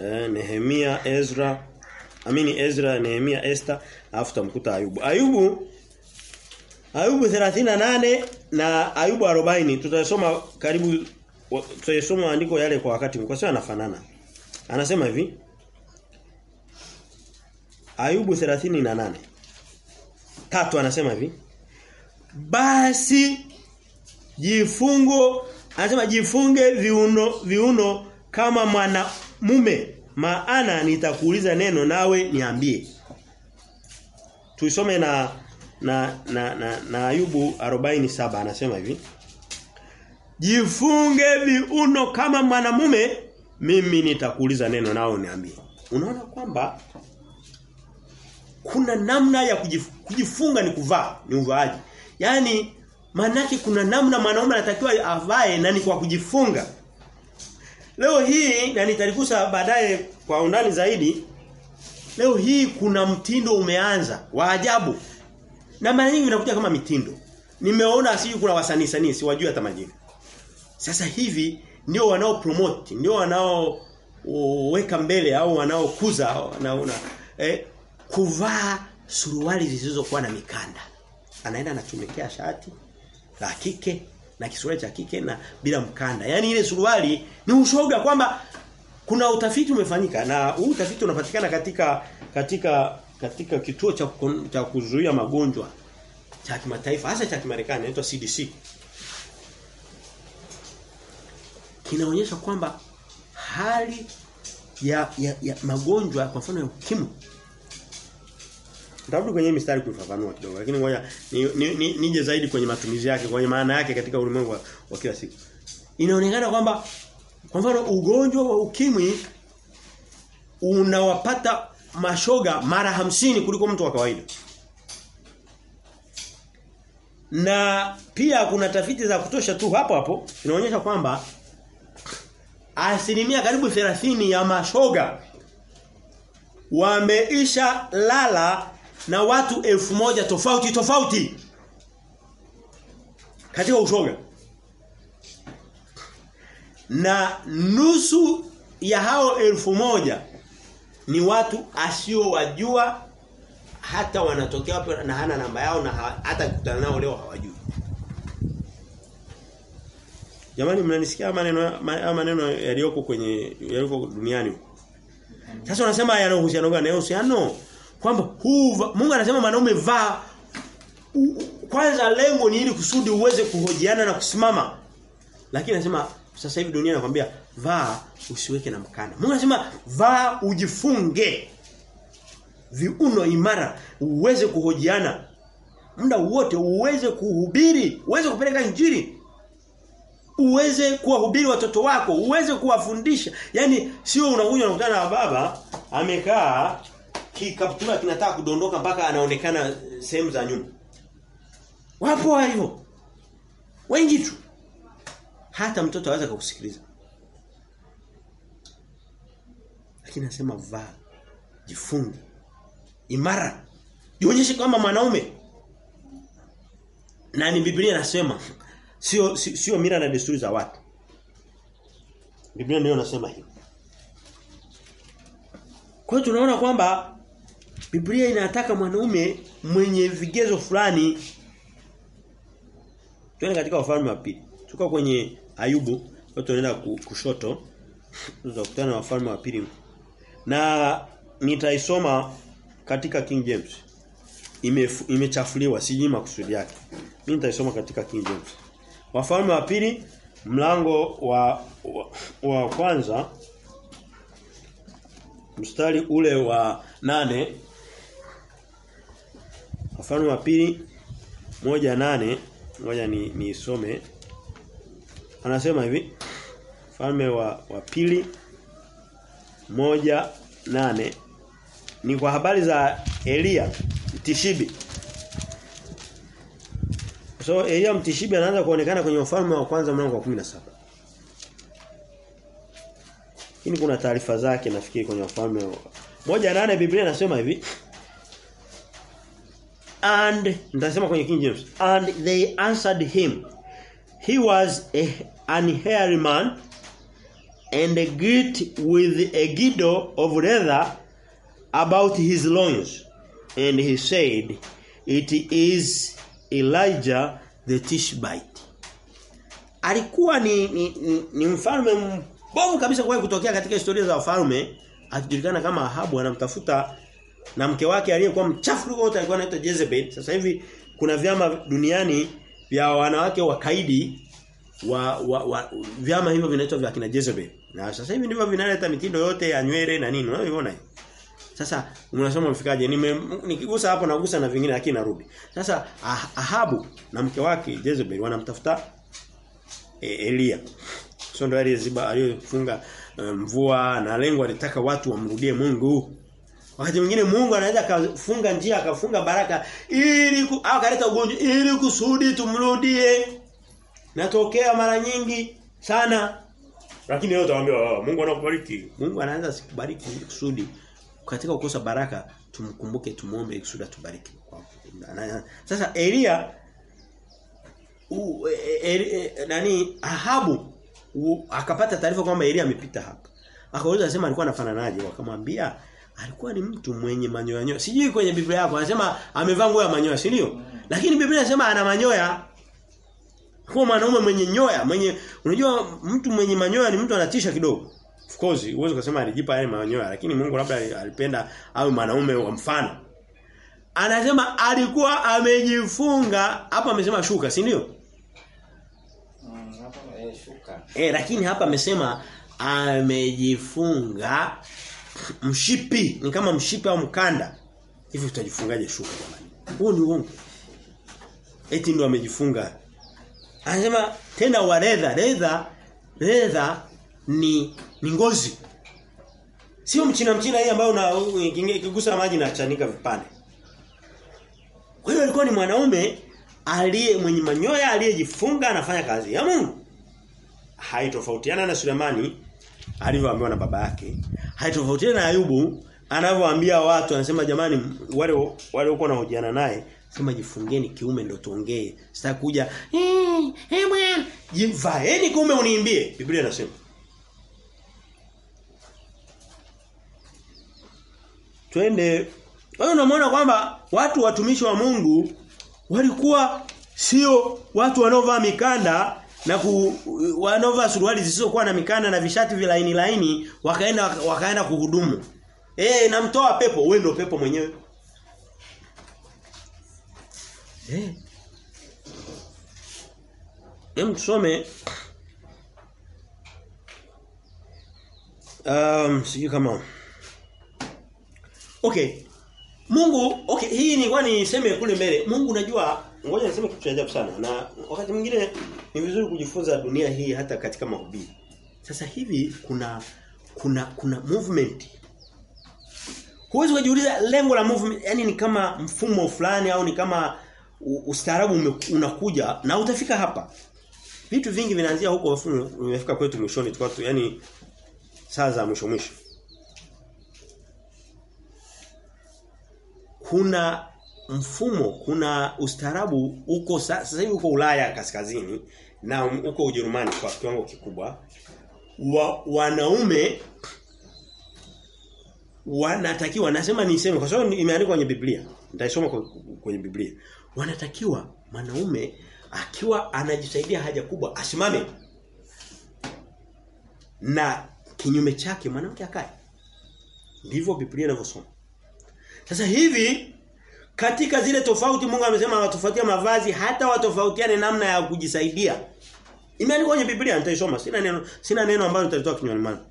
eh, Nehemia, Ezra. Amini Ezra, Nehemia, Esther, afu utamkuta Ayubu. Ayubu Ayubu 38 na Ayubu 40 tutasoma karibu tutasoma andiko yale kwa wakati kwa sababu yanafanana. Anasema hivi. Ayubu 38 tatu anasema hivi. Basi jifungo anasema jifunge viuno viuno kama mwanamume maana nitakuuliza neno nawe niambie. Tuisome na na na na, na Ayubu 47 anasema hivi Jifunge viuno kama mwanamume mimi nitakuuliza neno nao niambie unaona kwamba kuna namna ya kujif, kujifunga ni kuvaa ni uvaaji. Yaani manake kuna namna mwanaume anatakiwa avae na ni kwa kujifunga. Leo hii na nitarikusa baadaye kwa undani zaidi leo hii kuna mtindo umeanza wa ajabu na mara nyingi vinakuja kama mitindo nimeona siju kuna wasanii sanii siwajui hata majina sasa hivi ndio wanao promote ndio wanao weka mbele au wanaokuza wanaona eh, kuvaa suruali zisizokuwa na mikanda. Anaenda anachomekea shati la kike na kisuruali cha kike na bila mkanda. Yaani ile suruali ni ushoga kwamba kuna utafiti umefanyika na huu utafiti unapatikana katika katika katika kituo cha cha kuzuia magonjwa cha kimataifa hasa cha Kimarekani inaitwa CDC. Kinaonyesha kwamba hali ya, ya, ya magonjwa kwa mfano ya ukimwi Nitarudi kwenye mistari kuifafanua kidogo lakini ngoja nije ni, ni, ni zaidi kwenye matumizi yake kwenye maana yake katika ulimwengu wa, wa kila siku. Inaonekana kwamba kwa mfano ugonjwa wa ukimwi unawapata mashoga mara hamsini kuliko mtu wa kawaida. Na pia kuna tafiti za kutosha tu hapo hapo inaonyesha kwamba asilimia karibu 30 ya mashoga wameisha lala na watu elfu moja tofauti tofauti katika ushoga na nusu ya hao elfu moja ni watu asiowajua hata wanatokea wapi na hana namba yao na hata kukutana nao leo hawajui Jamani mnanisikia maneno maneno yaliyoko kwenye yaliyoko duniani huko. Sasa wanasema yana uhusiano gani? Yana uhusiano kwamba huu Mungu anasema mwanaume vaa kwanza lengo ni ili kusudi uweze kuhojiana na kusimama. Lakini anasema sasa hivi dunia inakwambia vaa usiweke na mkanda. Mungu anasema vaa ujifunge. Viuno imara uweze kuhojiana muda wote uweze kuhubiri, uweze kupeleka injili. Uweze kuwahubiri watoto wako, uweze kuwafundisha. Yaani sio unakuja unakutana na baba amekaa kikaptura kinataka kudondoka mpaka anaonekana sehemu za nyuma. Wapo hivyo. Wengi tu. Hata mtoto aweza kukusikiliza. Lakini anasema vaa, jifunge, imara. Jionyeshe kama mwanaume. Na ni Biblia inasema sio sio mira na desturi za watu. Biblia ndio inasema hivyo. Kwa hiyo tunaona kwamba Biblia inataka mwanaume mwenye vigezo fulani. Twende katika wafalme wa pili. Tuko kwenye Ayubu, tunaenda kushoto. Tuzokutana na wafalme wa pili. Na nitaisoma katika King James. Ime sijui makusudi yake. Mimi nitaisoma katika King James. Wafalme wa pili mlango wa, wa, wa kwanza mstari ule wa nane Wafalme wa pili moja nane moja ni nisome anasema hivi Falme wa, wa pili moja nane. Ni kwa habari za Elia Tishibi So Elia mtishibi anaanza kuonekana kwenye ufalme wa kwanza mlango wa 17. Hii kuna taarifa zake nafikiri kwenye ufalme wa moja nane Biblia inasema hivi. And nitasema kwenye King James. And they answered him. He was a, an hairy man and a girt with a girdle of leather about his loins and he said it is Elijah the Tishbite. Alikuwa ni ni, ni, ni mfalme mbovu kabisa kwa kutokea katika historia za wafalme akijulikana kama Ahabu anamtafuta na mke wake aliyekuwa mchafu kuliko wote alikuwa anaitwa Jezebel. Sasa hivi kuna vyama duniani vya wanawake wakaidi wa, wa, wa vyama hivyo vinaitwa vya kina Jezebel. Na sasa hivi ndivyo vinaleta mitindo yote ya nywele na nini. Unaona sasa unasema mfikaje? Nime nikigusa hapo nagusa na vingine lakini narudi. Sasa ah, Ahabu na mke wake Jezebel wanamtafuta e, Elia. Sio ndo aliyeziba aliyofunga mvua na lengo alitaka watu wamrudie Mungu. Wakati mwingine Mungu anaweza kafunga njia akafunga baraka ili au akaleta ugonjwa ili kusudi tumrudie. Natokea mara nyingi sana. Lakini leo utawaambia oh, Mungu anakubariki. Mungu anaanza sikubariki kusudi katika kukosa baraka tumkumbuke tumuombe kusudi tubariki. Sasa Elia u, e, e, e, nani Ahabu u, akapata taarifa kwamba Elia amepita hapa. Akauliza sema alikuwa anafananaje? Wakamwambia alikuwa ni mtu mwenye manyoya nyoya. Sijui kwenye Biblia yako anasema amevaa nguo ya manyoya, si ndio? Lakini Biblia inasema ana manyoya. Kwa mwanaume mwenye nyoya, mwenye unajua mtu mwenye manyoya ni mtu anatisha kidogo. Of course, uwezo kusema alijipa yale manyoya, lakini Mungu labda alipenda awe mwanaume wa mfano. Anasema alikuwa amejifunga, hapa amesema shuka, si ndio? Mm, hapa eh, shuka. Eh, lakini hapa amesema amejifunga mshipi, ni kama mshipi au mkanda. Hivi utajifungaje shuka jamani? Huo ni uongo. Eti ndio amejifunga. Anasema tena wa leather, leather, leather ni ni ngozi. Sio mchina mchina hii ambayo una ikigusa maji na chanika vipande. Kwa hiyo alikuwa ni mwanaume aliye mwenye manyoya aliyejifunga anafanya kazi ya Mungu. Haitofautiana na Sulemani alivyoambiwa na baba yake. Haitofautiana na Ayubu anavyoambia watu anasema jamani wale wale uko nahojiana naye sema jifungeni kiume ndo tuongee. Sitakuja eh eh bwana jivaeni kiume uniimbie. Biblia inasema Twende wewe unamwona kwamba watu watumishi wa Mungu walikuwa sio watu wanaovaa mikanda na ku, wanaovaa suruali zisizokuwa na mikanda na vishati vilaini laini wakaenda wakaenda kuhudumu. Eh namtoa pepo, wewe ndio pepo mwenyewe. Eh. Hem tusome Um sijui kama Okay. Mungu okay hii ni kwani niseme kule mbele. Mungu najua ngoja niseme kitu cha sana na wakati mwingine ni vizuri kujifunza dunia hii hata katika mahubiri. Sasa hivi kuna kuna kuna movement. Huwezi kujiuliza lengo la movement yani ni kama mfumo fulani au ni kama ustaarabu unakuja na utafika hapa. Vitu vingi vinaanzia huko vimefika kwetu mwishoni tukao tu yani saa za mwisho mwisho. kuna mfumo kuna ustaarabu uko sasa hivi uko Ulaya kaskazini na uko Ujerumani kwa kiwango kikubwa wa, wanaume wanatakiwa nasema ni niseme kwa sababu imeandikwa kwenye Biblia. Nitaisoma kwenye Biblia. Wanatakiwa mwanaume akiwa anajisaidia haja kubwa asimame. Na kinyume chake mwanamke akae. Ndivyo Biblia inavyosoma. Sasa hivi katika zile tofauti Mungu amesema watofautia mavazi hata watofautiane namna ya kujisaidia. Imeandikwa kwenye Biblia nitaisoma. Sina neno sina neno ambalo nitalitoa kinywani mwangu.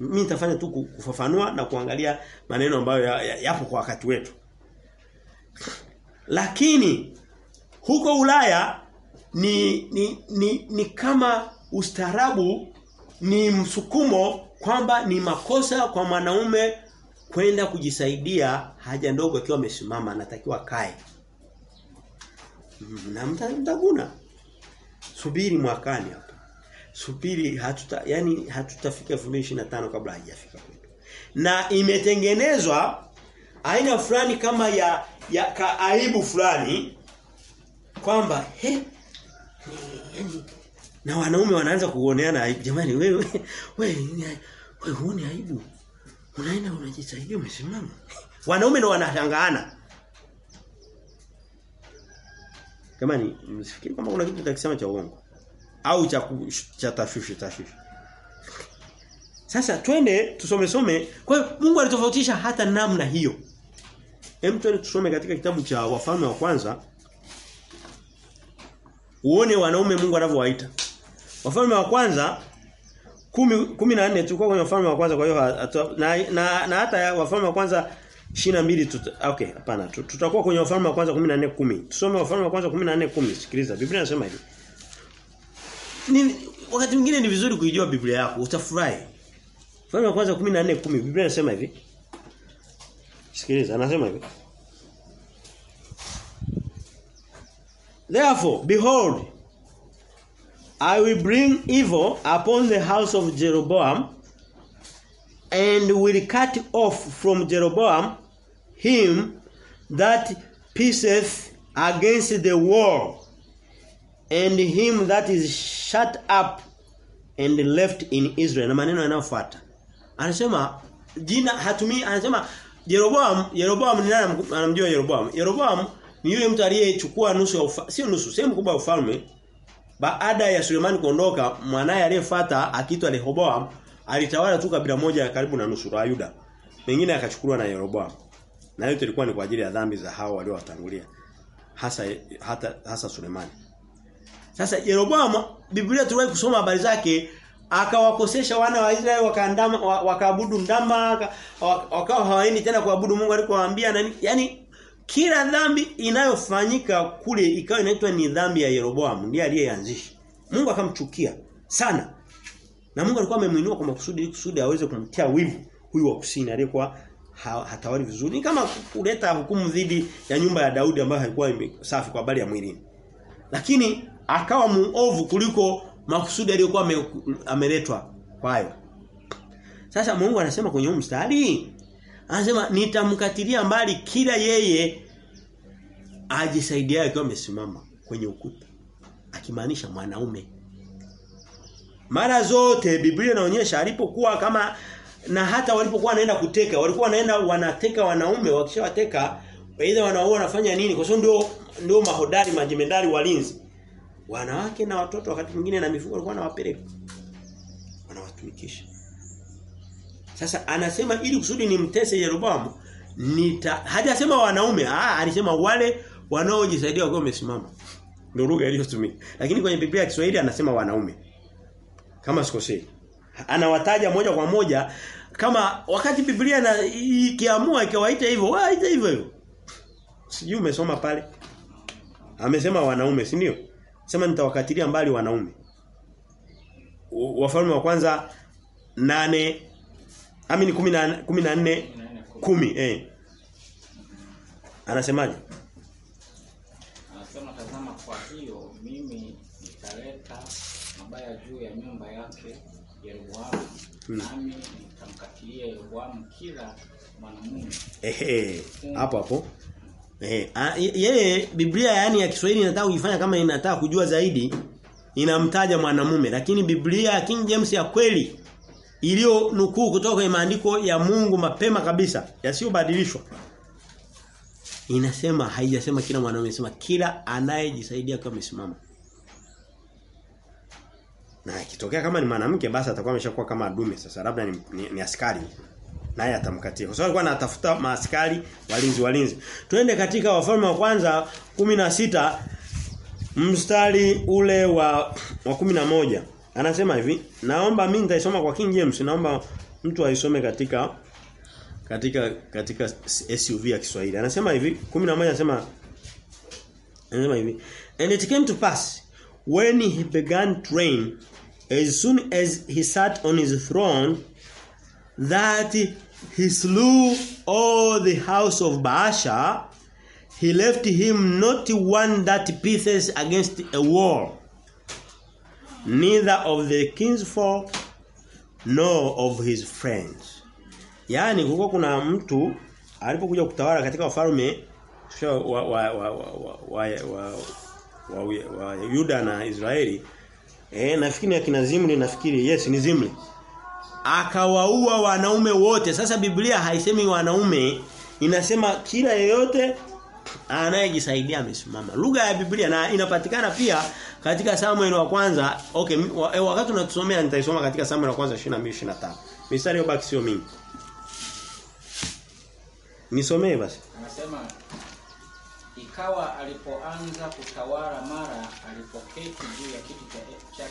Mimi nitafanya tu kufafanua na kuangalia maneno ambayo yapo ya, ya kwa wakati wetu. Lakini huko Ulaya ni ni, ni ni kama ustarabu ni msukumo kwamba ni makosa kwa mwanaume kwenda kujisaidia haja ndogo akiwa amesimama anatakiwa kae. Na mtaguna. Subiri mwakani hapa. Subiri hatuta yani hatutafika 2025 kabla haijafika kwetu. Na imetengenezwa aina fulani kama ya ya kaaibu fulani kwamba he na wanaume wanaanza kuoneana aibu jamani wewe wewe wewe huoni aibu? Unaenda unajisaidia umesimama. Wanaume ndio wanashangaana. Jamani msifikiri kama kuna kitu nitakisema cha uongo? Au cha cha tashwishi tashwishi? Sasa twende tusome some kwa hiyo Mungu alitofautisha hata namna hiyo hem twende tusome katika kitabu cha wafalme wa kwanza uone wanaume Mungu anavyowaita. Wafalme wa kwanza 10 14 tulikuwa kwenye wafalme wa kwanza kwa hiyo na, na, na hata wafalme wa kwanza 22 tuta, okay hapana tutakuwa kwenye wafalme wa kwanza 14 10 tusome wafalme wa kwanza 14 10 sikiliza Biblia inasema hivi. Ni wakati mwingine ni vizuri kuijua Biblia yako utafurahi. Wafalme wa kwanza 14 10 Biblia inasema hivi Sikiliza anasema hivi. Therefore behold I will bring evil upon the house of Jeroboam and will cut off from Jeroboam him that pisseth against the wall and him that is shut up and left in Israel. Na maneno yanayofuata. Anasema jina hatumii anasema Jeroboam Jeroboam ni nani anamjua Jeroboam Jeroboam ni yule mtu aliyechukua nusu ya ufa, sio nusu sehemu kubwa ya ufalme baada ya Sulemani kuondoka mwanaye aliyefuata akiitwa Rehoboam alitawala tu kabila moja karibu na nusu la Yuda. Mengine akachukuliwa na Yeroboam. Na yote ilikuwa ni kwa ajili ya dhambi za hao waliowatangulia. Hasa hata hasa Sulemani. Sasa Yeroboam Biblia tuliwahi kusoma habari zake akawakosesha wana wa Israeli wakaandama wakaabudu ndama wakawa hawaendi tena kuabudu Mungu alikowaambia na yani kila dhambi inayofanyika kule ikawa inaitwa ni dhambi ya Yeroboamu ndiye aliyeanzisha. Mungu akamchukia sana. Na Mungu alikuwa amemuinua kwa makusudi kusudi aweze kumtia wivu huyu wa kusini aliyekuwa ha, hatawali vizuri. Ni kama kuleta hukumu dhidi ya nyumba ya Daudi ambayo haikuwa safi kwa habari ya mwilini. Lakini akawa muovu kuliko makusudi aliyokuwa ameletwa kwayo. Sasa Mungu anasema kwenye mstari Anasema nitamkatilia mbali kila yeye ajisaidia akiwa amesimama kwenye ukuta. Akimaanisha mwanaume. Mara zote Biblia inaonyesha alipokuwa kama na hata walipokuwa wanaenda kuteka, walikuwa wanaenda wanateka wanaume, wakishawateka aidha wanafanya nini? Kwa sababu ndio ndio mahodari, majemendari walinzi. Wanawake na watoto wakati mwingine na mifugo walikuwa wanawapeleka. Wanawatumikisha. Sasa anasema ili kusudi nimtese Yerobamu nita hajasema wanaume ah alisema wale wanaojisaidia wakiwa wamesimama. Ndio lugha iliyotumika. Lakini kwenye Biblia ya Kiswahili anasema wanaume. Kama sikosei. Anawataja moja kwa moja kama wakati Biblia na ikiamua ikawaita hivyo, waita hivyo hivyo. Sijui umesoma pale. Amesema wanaume, si ndio? Sema nitawakatilia mbali wanaume. Wafalme wa kwanza nane Amini 14 14 10 eh. Anasemaje? Anasema tazama kwa hiyo mimi nitaleta mabaya juu ya nyumba yake Yeroboamu Hmm. nami nitamkatilia Yeroboamu kila mwanamume Ehe, hapo hapo. Eh, yeye Biblia yani ya Kiswahili inataka kuifanya kama inataka kujua zaidi inamtaja mwanamume. Lakini Biblia ya King James ya kweli iliyo nukuu kutoka kwenye maandiko ya Mungu mapema kabisa yasiyobadilishwa inasema haijasema kila mwanamume inasema kila anayejisaidia kama amesimama. Na ikitokea kama ni mwanamke basi atakuwa ameshakuwa kama dume. Sasa labda ni, ni, ni askari naye atamkatia kwa sababu alikuwa anatafuta maaskari walinzi walinzi. Twende katika wafalme wa kwanza sita mstari ule wa wa kumi na moja. Anasema hivi naomba mimi nitaisoma kwa King James naomba mtu aisome katika katika katika SUV ya Kiswahili. Anasema hivi 11 anasema anasema hivi and it came to pass when he began to reign as soon as he sat on his throne that he slew all the house of Baasha. He left him not one that pieces against a wall. Neither of the king's folk nor of his friends. Yaani kulikuwa kuna mtu alipokuja kutawala katika wafalme wa wa wa wa wa, wa, wa, wa, wa Yuda na Israeli. Eh nafikiri akina Zimri nafikiri yes ni Zimri akawaua wanaume wote. Sasa Biblia haisemi wanaume inasema kila yeyote anayejisaidia amesimama. Lugha ya Biblia na inapatikana pia katika Samuel wa kwanza. Okay wakati tunatusomea nitaisoma katika Samuel wa kwanza 22 25 mistari yobaki sio mingi. Nisomee basi. Anasema ikawa alipoanza kutawala mara alipoketi juu ya kiti cha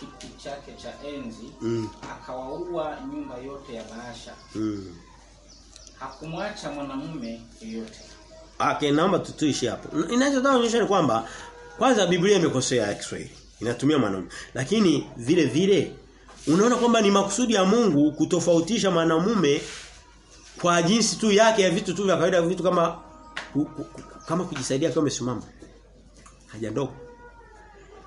kiti chake cha enzi Mm. akawaua nyumba yote ya Baasha. Mm. Hakumwacha mwanamume yeyote. Okay, naomba tutuishi hapo. Inachotaka kuonyesha ni kwamba kwanza Biblia imekosea ya Kiswahili. Inatumia mwanamume. Lakini vile vile unaona kwamba ni makusudi ya Mungu kutofautisha mwanamume kwa jinsi tu yake ya vitu tu vya kawaida vitu kama kama kujisaidia kama umesimama. Haja ndogo.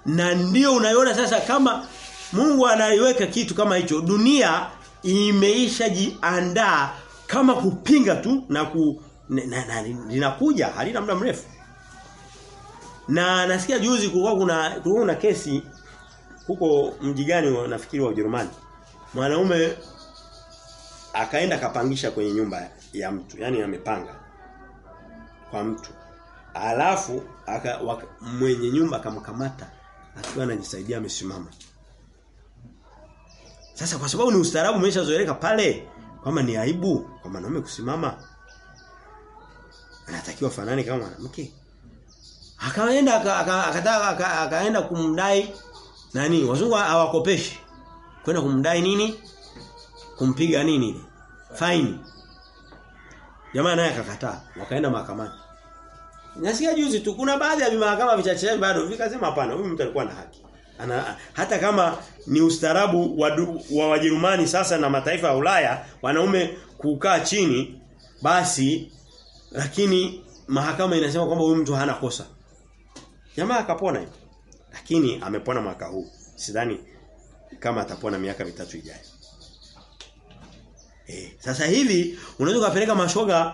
Na ndio unaiona sasa kama Mungu anaiweka kitu kama hicho dunia imeishajiandaa kama kupinga tu na ku na, na, na linakuja halina muda mrefu. Na nasikia juzi kulikuwa kuna kulikuwa kuna kesi huko mji gani nafikiri wa Ujerumani. Mwanaume akaenda kapangisha kwenye nyumba ya mtu, yani amepanga kwa mtu. Alafu aka, waka, mwenye nyumba akamkamata akiwa anajisaidia amesimama. Sasa kwa sababu ni ustaarabu umeshazoeleka pale kwamba ni aibu kwa mwanaume kusimama. Anatakiwa fanani kama mwanamke. Akaenda akataka aka, akaenda kumdai nani? Wazungu hawakopeshi. Kwenda kumdai nini? Kumpiga nini? Fine. Jamaa naye akakataa, wakaenda mahakamani. Nasikia juzi tu kuna baadhi ya mahakama vichache bado vikasema hapana, huyu mtu alikuwa na haki. Ana, hata kama ni ustarabu wa, wa Wajerumani sasa na mataifa ya Ulaya wanaume kukaa chini basi lakini mahakama inasema kwamba huyu mtu hana kosa. Jamaa akapona hivi. Lakini amepona mwaka huu. Sidhani kama atapona miaka mitatu ijayo. Eh, sasa hivi unaweza kupeleka mashoga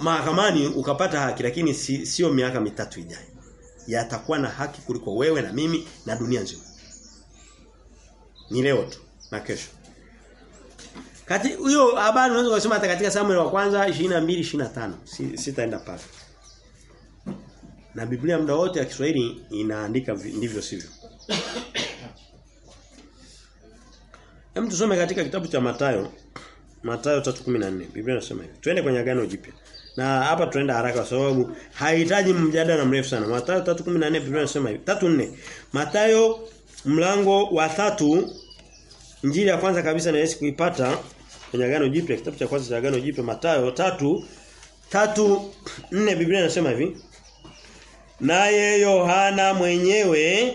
mahakamani ukapata haki lakini si, sio miaka mitatu ijayo. Yatakuwa na haki kuliko wewe na mimi na dunia nzima. Ni leo tu na kesho. Kati hiyo habari unaweza kusema hata katika Samuel wa kwanza 22 25. Si, sitaenda pale. Na Biblia muda wote ya Kiswahili inaandika ndivyo sivyo. Hem tusome katika kitabu cha Matayo Mathayo 3:14. Biblia inasema hivi. Twende kwenye agano jipya. Na hapa tunaenda haraka kwa sababu hahitaji mjadala mrefu sana. Mathayo 3:14 Biblia inasema hivi. 3:4. Mathayo mlango wa tatu Injili ya kwanza kabisa na Yesu kuipata kwenye agano jipya, kitabu cha kwanza cha agano jipya Mathayo 3 tatu nne Biblia inasema hivi. Naye Yohana mwenyewe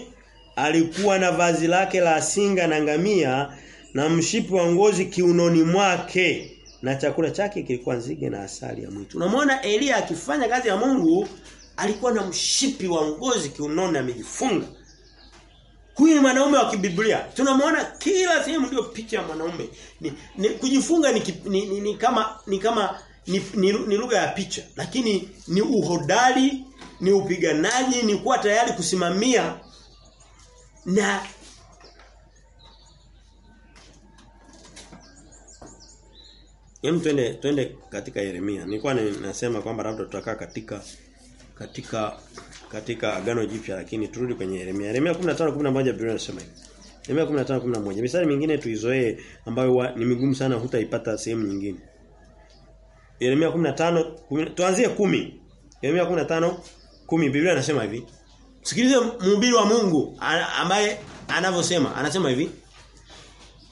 alikuwa na vazi lake la singa na ngamia na mshipi wa ngozi kiunoni mwake na chakula chake kilikuwa nzige na asali ya mwitu. Unamwona Elia akifanya kazi ya Mungu alikuwa na mshipi wa ngozi kiunoni amejifunga. Huyu ni mwanaume wa kibiblia. Tunamwona kila sehemu ndio picha ya mwanaume. Ni, ni, kujifunga ni, ni, ni, ni kama ni kama ni, ni, ni lugha ya picha, lakini ni uhodari, ni upiganaji, ni kuwa tayari kusimamia na Hem twende twende katika Yeremia. Nilikuwa ninasema kwamba labda tutakaa katika katika katika agano jipya lakini turudi kwenye Yeremia. Yeremia 15:11 Biblia inasema hivi. Yeremia 15:11. Misali mingine tuizoee ambayo wa, ni migumu sana hutaipata sehemu nyingine. Yeremia 15 kumi- tuanzie 10. Yeremia 15 10 Biblia inasema hivi. Sikilize mhubiri wa Mungu ambaye anavyosema, anasema hivi.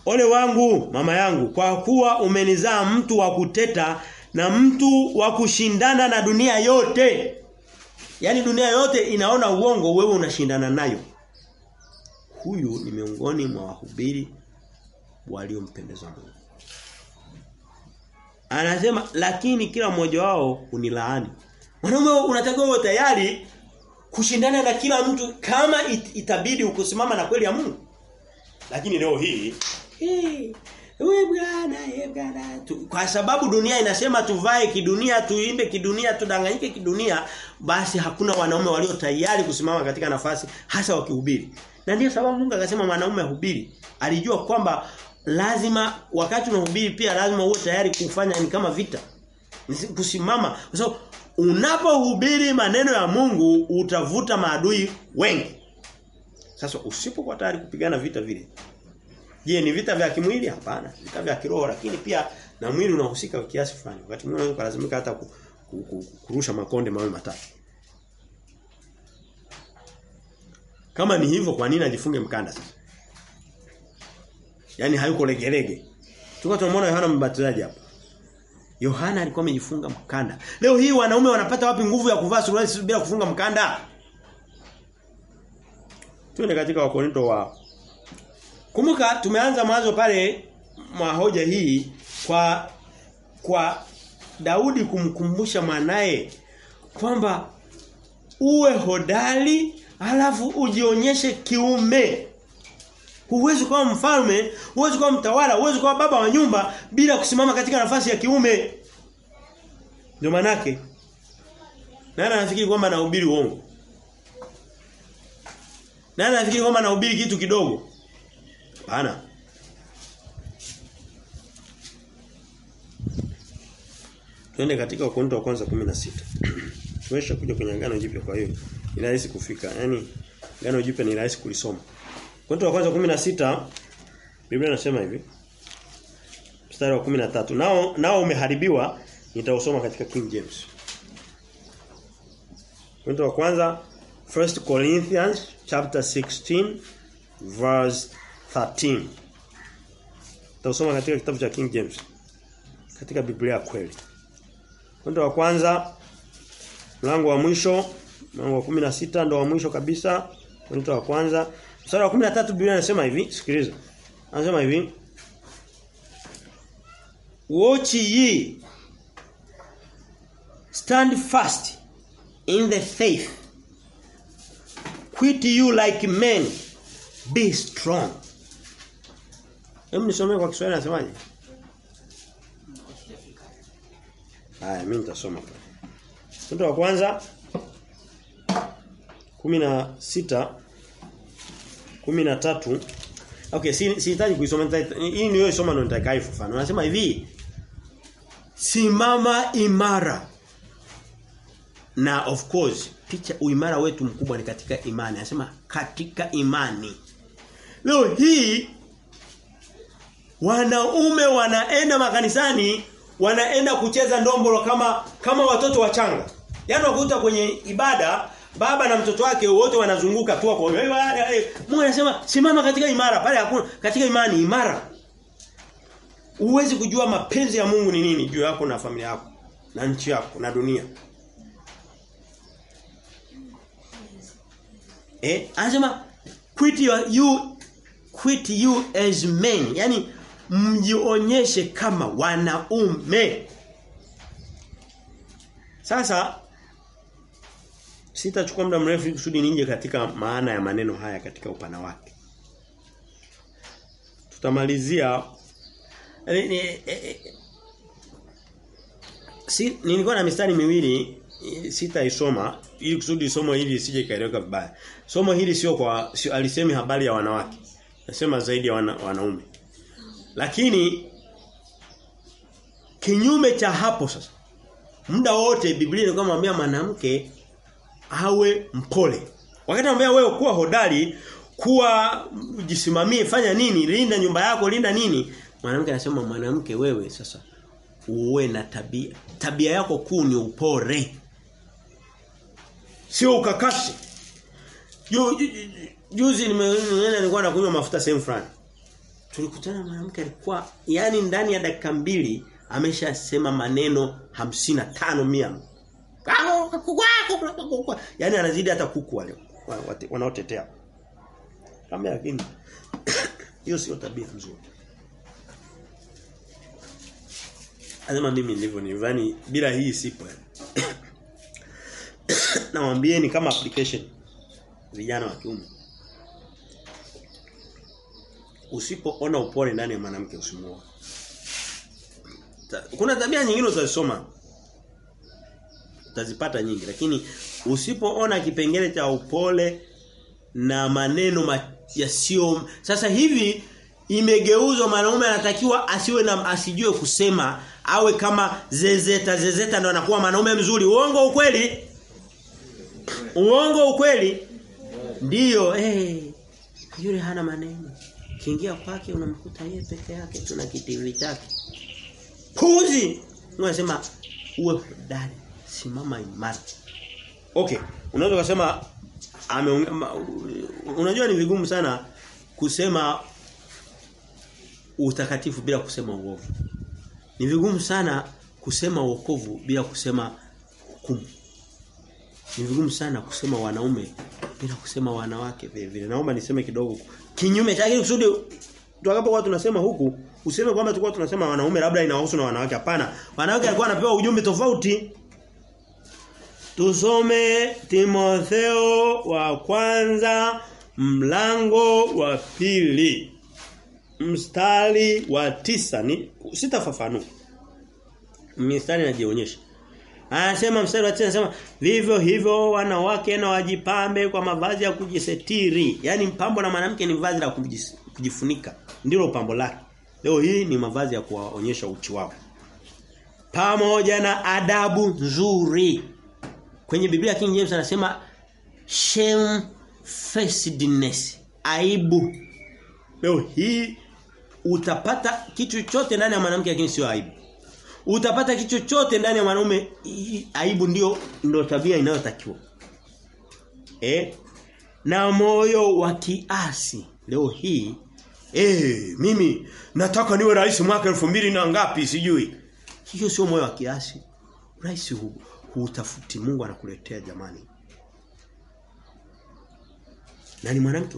Ole wangu mama yangu kwa kuwa umenizaa mtu wa kuteta na mtu wa kushindana na dunia yote. Yaani dunia yote inaona uongo wewe unashindana nayo. Huyu ni miongoni mwa wahubiri waliompendeza Mungu. Anasema lakini kila mmoja wao unilaani. Wanaume unatakiwa uwe tayari kushindana na kila mtu kama it, itabidi ukusimama na kweli ya Mungu. Lakini leo hii eh We bwana, eh bwana. Kwa sababu dunia inasema tuvae kidunia, tuimbe kidunia, tudanganyike kidunia, basi hakuna wanaume walio tayari kusimama katika nafasi hasa wakihubiri. Na ndio sababu Mungu akasema mwanaume ahubiri. Alijua kwamba lazima wakati unahubiri pia lazima uwe tayari kufanya ni kama vita. Kusimama. Kwa so, unapohubiri maneno ya Mungu utavuta maadui wengi. Sasa usipokuwa tayari kupigana vita vile. Je, ni vita vya kimwili? Hapana, vita vya kiroho lakini pia na mwili unahusika kwa kiasi fulani. Wakati mwingine unaweza kulazimika hata ku, ku, ku, kurusha makonde mawe matatu. Kama ni hivyo kwa nini ajifunge mkanda sasa? Yaani hayuko legelege. Tuko tunamwona Yohana Mbatizaji hapa. Yohana alikuwa amejifunga mkanda. Leo hii wanaume wanapata wapi nguvu ya kuvaa suruali bila kufunga mkanda? Tuende katika Wakorinto wa Kumbuka tumeanza mwanzo pale mwa hoja hii kwa kwa Daudi kumkumbusha mwanaye kwamba uwe hodari alafu ujionyeshe kiume. Huwezi kuwa mfalme, huwezi kuwa mtawala, huwezi kuwa baba wa nyumba bila kusimama katika nafasi ya kiume. Ndio manake. Nani anafikiri kwamba anahubiri uongo? Nani anafikiri kwamba anahubiri kitu kidogo? Hapana. Twende katika Wakorintho wa kwanza 16. Tumesha kuja kwenye ngano jipya kwa hiyo ni rahisi kufika. Yaani ngano jipya ni rahisi kulisoma. Wakorintho wa kwanza 16 Biblia inasema hivi. Mstari wa 13. Nao nao umeharibiwa nitausoma katika King James. Wakorintho wa kwanza 1 Corinthians chapter 16 verse 13. Tutasoma katika kitabu cha King James. Katika Biblia kweli. Mwendo wa kwanza mlango wa mwisho mlango wa 16 ndo wa mwisho kabisa. Mwendo wa kwanza mstari wa 13 Biblia inasema hivi, sikiliza. Anasema hivi. Watch ye stand fast in the faith. Quit you like men be strong. Hebu nisomee kwa Kiswahili nasemaje? Haya mimi nitasoma. Mtu wa kwanza 16 13 Okay, si sihitaji kuisoma ni hii niyo isoma ndo nitakaifafanua. Anasema hivi Simama imara. Na of course picha uimara wetu mkubwa ni katika imani. Anasema katika imani. Leo hii wanaume wanaenda makanisani wanaenda kucheza ndombolo kama kama watoto wachanga. Yaani wakuta kwenye ibada baba na mtoto wake wote wanazunguka tu kwa Mungu anasema simama katika imara pale hakuna katika imani imara. Uwezi kujua mapenzi ya Mungu ni nini juu yako na familia yako na nchi yako na dunia. Eh, anasema quit you quit you as men. Yaani mjionyeshe kama wanaume. Sasa sitachukua muda mrefu kusudi ninje katika maana ya maneno haya katika upana wake. Tutamalizia ni, ni, eh, si nilikuwa na mistari miwili eh, sitaisoma ili kusudi somo hili isije kaeleweka vibaya. Somo hili sio kwa alisemi habari ya wanawake. Nasema zaidi ya wana, wanaume. Lakini Kinyume cha hapo sasa. Muda wote Biblia inakuwa inamwambia mwanamke awe mpole. Wakati anamwambia wewe kuwa hodari, kuwa jisimamie, fanya nini, linda nyumba yako, linda nini? Mwanamke anasema mwanamke wewe sasa uwe na tabia. Tabia yako kuu ni upore. Sio ukakasi. Ju- ju- ju- Juzi nimeenda nilikuwa nakunywa mafuta sehemu fulani. Tulikutana na mwanamke alikuwa yani ndani ya dakika mbili ameshasema maneno hamsini tano mia yani anazidi hata kuku wale wanaotetea. Kama lakini hiyo sio tabia nzuri. Anasema mimi ndivyo nivani bila hii sipo. yani. Nawaambieni kama application vijana wa kiume. Usipoona upole ndani ya mwanamke usimuoe. Kuna tabia nyingine utazisoma. Utazipata nyingi lakini usipoona kipengele cha upole na maneno ma, yasiyo sasa hivi imegeuzwa mwanaume anatakiwa asiwe na asijue kusema awe kama zezeta zezeta ndo anakuwa mwanaume mzuri. Uongo ukweli? Uongo ukweli? Ndiyo. Eh hey, yule hana maneno kiingia kwake unamkuta yeye peke yake tuna kitivi chake puzi unasema uwe hodari simama imara okay unaweza kusema ameongea unajua ni vigumu sana kusema utakatifu bila kusema uovu. Ni vigumu sana kusema wokovu bila kusema hukumu. Ni vigumu sana kusema wanaume bila kusema wanawake vile vile. Naomba niseme kidogo kinyume chake kusudi tutakapokuwa tunasema huku useme kwamba tulikuwa tunasema wanaume labda inawahusu na wanawake hapana. Wanawake walikuwa wanapewa ujumbe tofauti. Tusome Timotheo wa kwanza mlango wa pili mstari wa tisa ni sitafafanua. Mstari inajionyesha. Anasema mstari wa 9 anasema vivyo hivyo wanawake na wajipambe kwa mavazi ya kujisetiri. Yaani mpambo na mwanamke ni vazi la kujifunika. Ndilo pambo lake. Leo hii ni mavazi ya kuwaonyesha uchi wao. Pamoja na adabu nzuri. Kwenye Biblia King James anasema shame facedness, aibu. Leo hii utapata kitu chote ndani ya mwanamke lakini sio aibu. Utapata kitu chochote ndani ya mwanaume aibu ndio ndio tabia inayotakiwa. Eh? Na moyo wa kiasi. Leo hii eh mimi nataka niwe rais mwaka elfu mbili na ngapi sijui. Hiyo sio moyo wa kiasi. Rais huu hutafuti Mungu anakuletea jamani. nani mwanamke.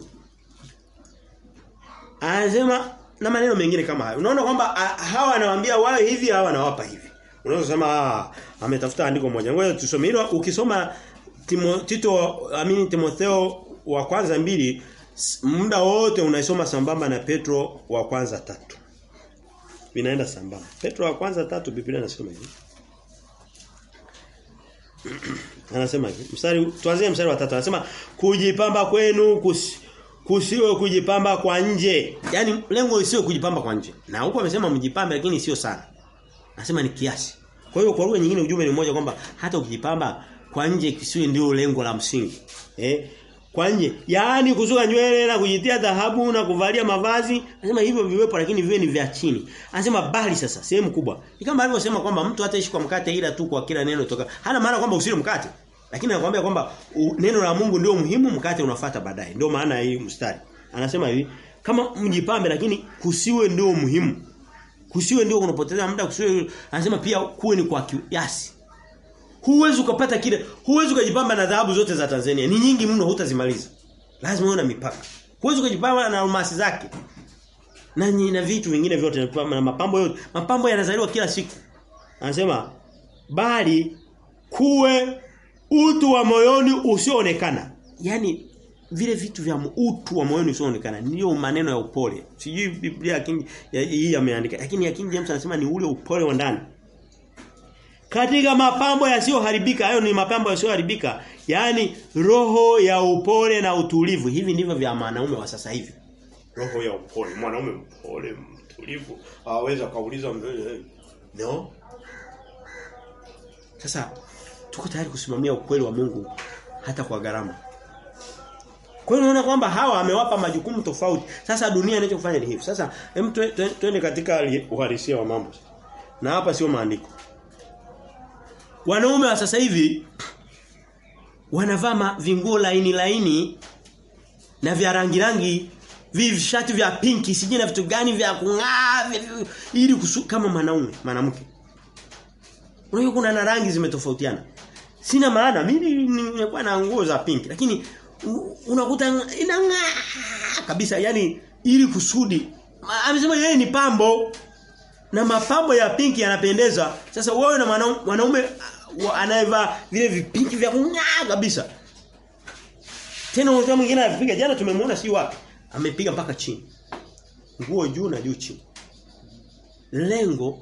Anasema na maneno mengine kama hayo. Unaona kwamba ah, hawa anawaambia wao hivi hawa anawapa hivi. Unaweza kusema ah, ametafuta andiko moja. Ngoja tusome hilo ukisoma Timo, Tito amini Timotheo wa kwanza mbili muda wote unaisoma sambamba na Petro wa kwanza tatu. Vinaenda sambamba. Petro wa kwanza tatu Biblia inasema hivi. Anasema hivi. Mstari tuanzie mstari wa tatu Anasema kujipamba kwenu kusi, kusiwe kujipamba kwa nje. Yaani lengo isiwe kujipamba kwa nje. Na huko amesema mjipambe lakini sio sana. Anasema ni kiasi. Kwa hiyo kwa lugha nyingine ujumbe ni mmoja kwamba hata ukijipamba kwa nje kisiwe ndio lengo la msingi. Eh? Kwa nje, yaani kusuka nywele na kujitia dhahabu na kuvalia mavazi, anasema hivyo viwepo lakini viwe ni vya chini. Anasema bali sasa sehemu kubwa. Ni kama alivyosema kwamba mtu hataishi kwa mkate ila tu kwa kila neno toka. Hana maana kwamba usile mkate. Lakini anakuambia kwamba neno la Mungu ndio muhimu, mkate unafuata baadaye. Ndio maana hii mstari. Anasema hivi, kama mjipambe lakini kusiwe ndio muhimu. Kusiwe ndio unapoteza muda kusiwe anasema pia kuwe ni kwa kiasi. Huwezi ukapata kile, huwezi ukajipamba na dhahabu zote za Tanzania. Ni nyingi mno hutazimaliza. Lazima uwe na mipaka. Huwezi ukajipamba na almasi zake. Na na vitu vingine vyote na mapambo yote. Mapambo yanazaliwa kila siku. Anasema bali kuwe utu wa moyoni usioonekana. Yaani vile vitu vya utu wa moyoni usioonekana ndio maneno ya upole. Sijui Biblia King hii ameandika lakini ya King James anasema ni ule upole wa ndani. Katika mapambo yasiyoharibika, hayo ni mapambo yasiyoharibika, yaani roho ya upole na utulivu. Hivi ndivyo vya wanaume wa sasa hivi. Roho ya upole, mwanaume mpole, mtulivu, hawezi kauliza mbele. No. Sasa tuko tayari kusimamia ukweli wa Mungu hata kwa gharama. Kwa hiyo unaona kwamba hawa amewapa majukumu tofauti. Sasa dunia inachofanya ni hivi. Sasa hem twende katika uhalisia wa mambo. Na hapa sio maandiko. Wanaume wa sasa hivi wanavaa vinguo laini laini na vya rangi rangi vishati vya pinki sijui na vitu gani vya kung'aa ili kusu, kama mwanaume mwanamke. Unajua kuna na rangi zimetofautiana. Sina maana. Mimi nimekuwa na nguo za pinki lakini unakuta inang'aa kabisa. Yani ili kusudi amesema yeye ni pambo. Na mapambo ya pinki yanapendeza. Sasa wewe na mwanaume anayevaa vile vipinki vya kung'aa kabisa. Tena mtu mwingine anapiga jana tumemwona si wapi? Amepiga mpaka chini. Nguo juu na juu chini. Lengo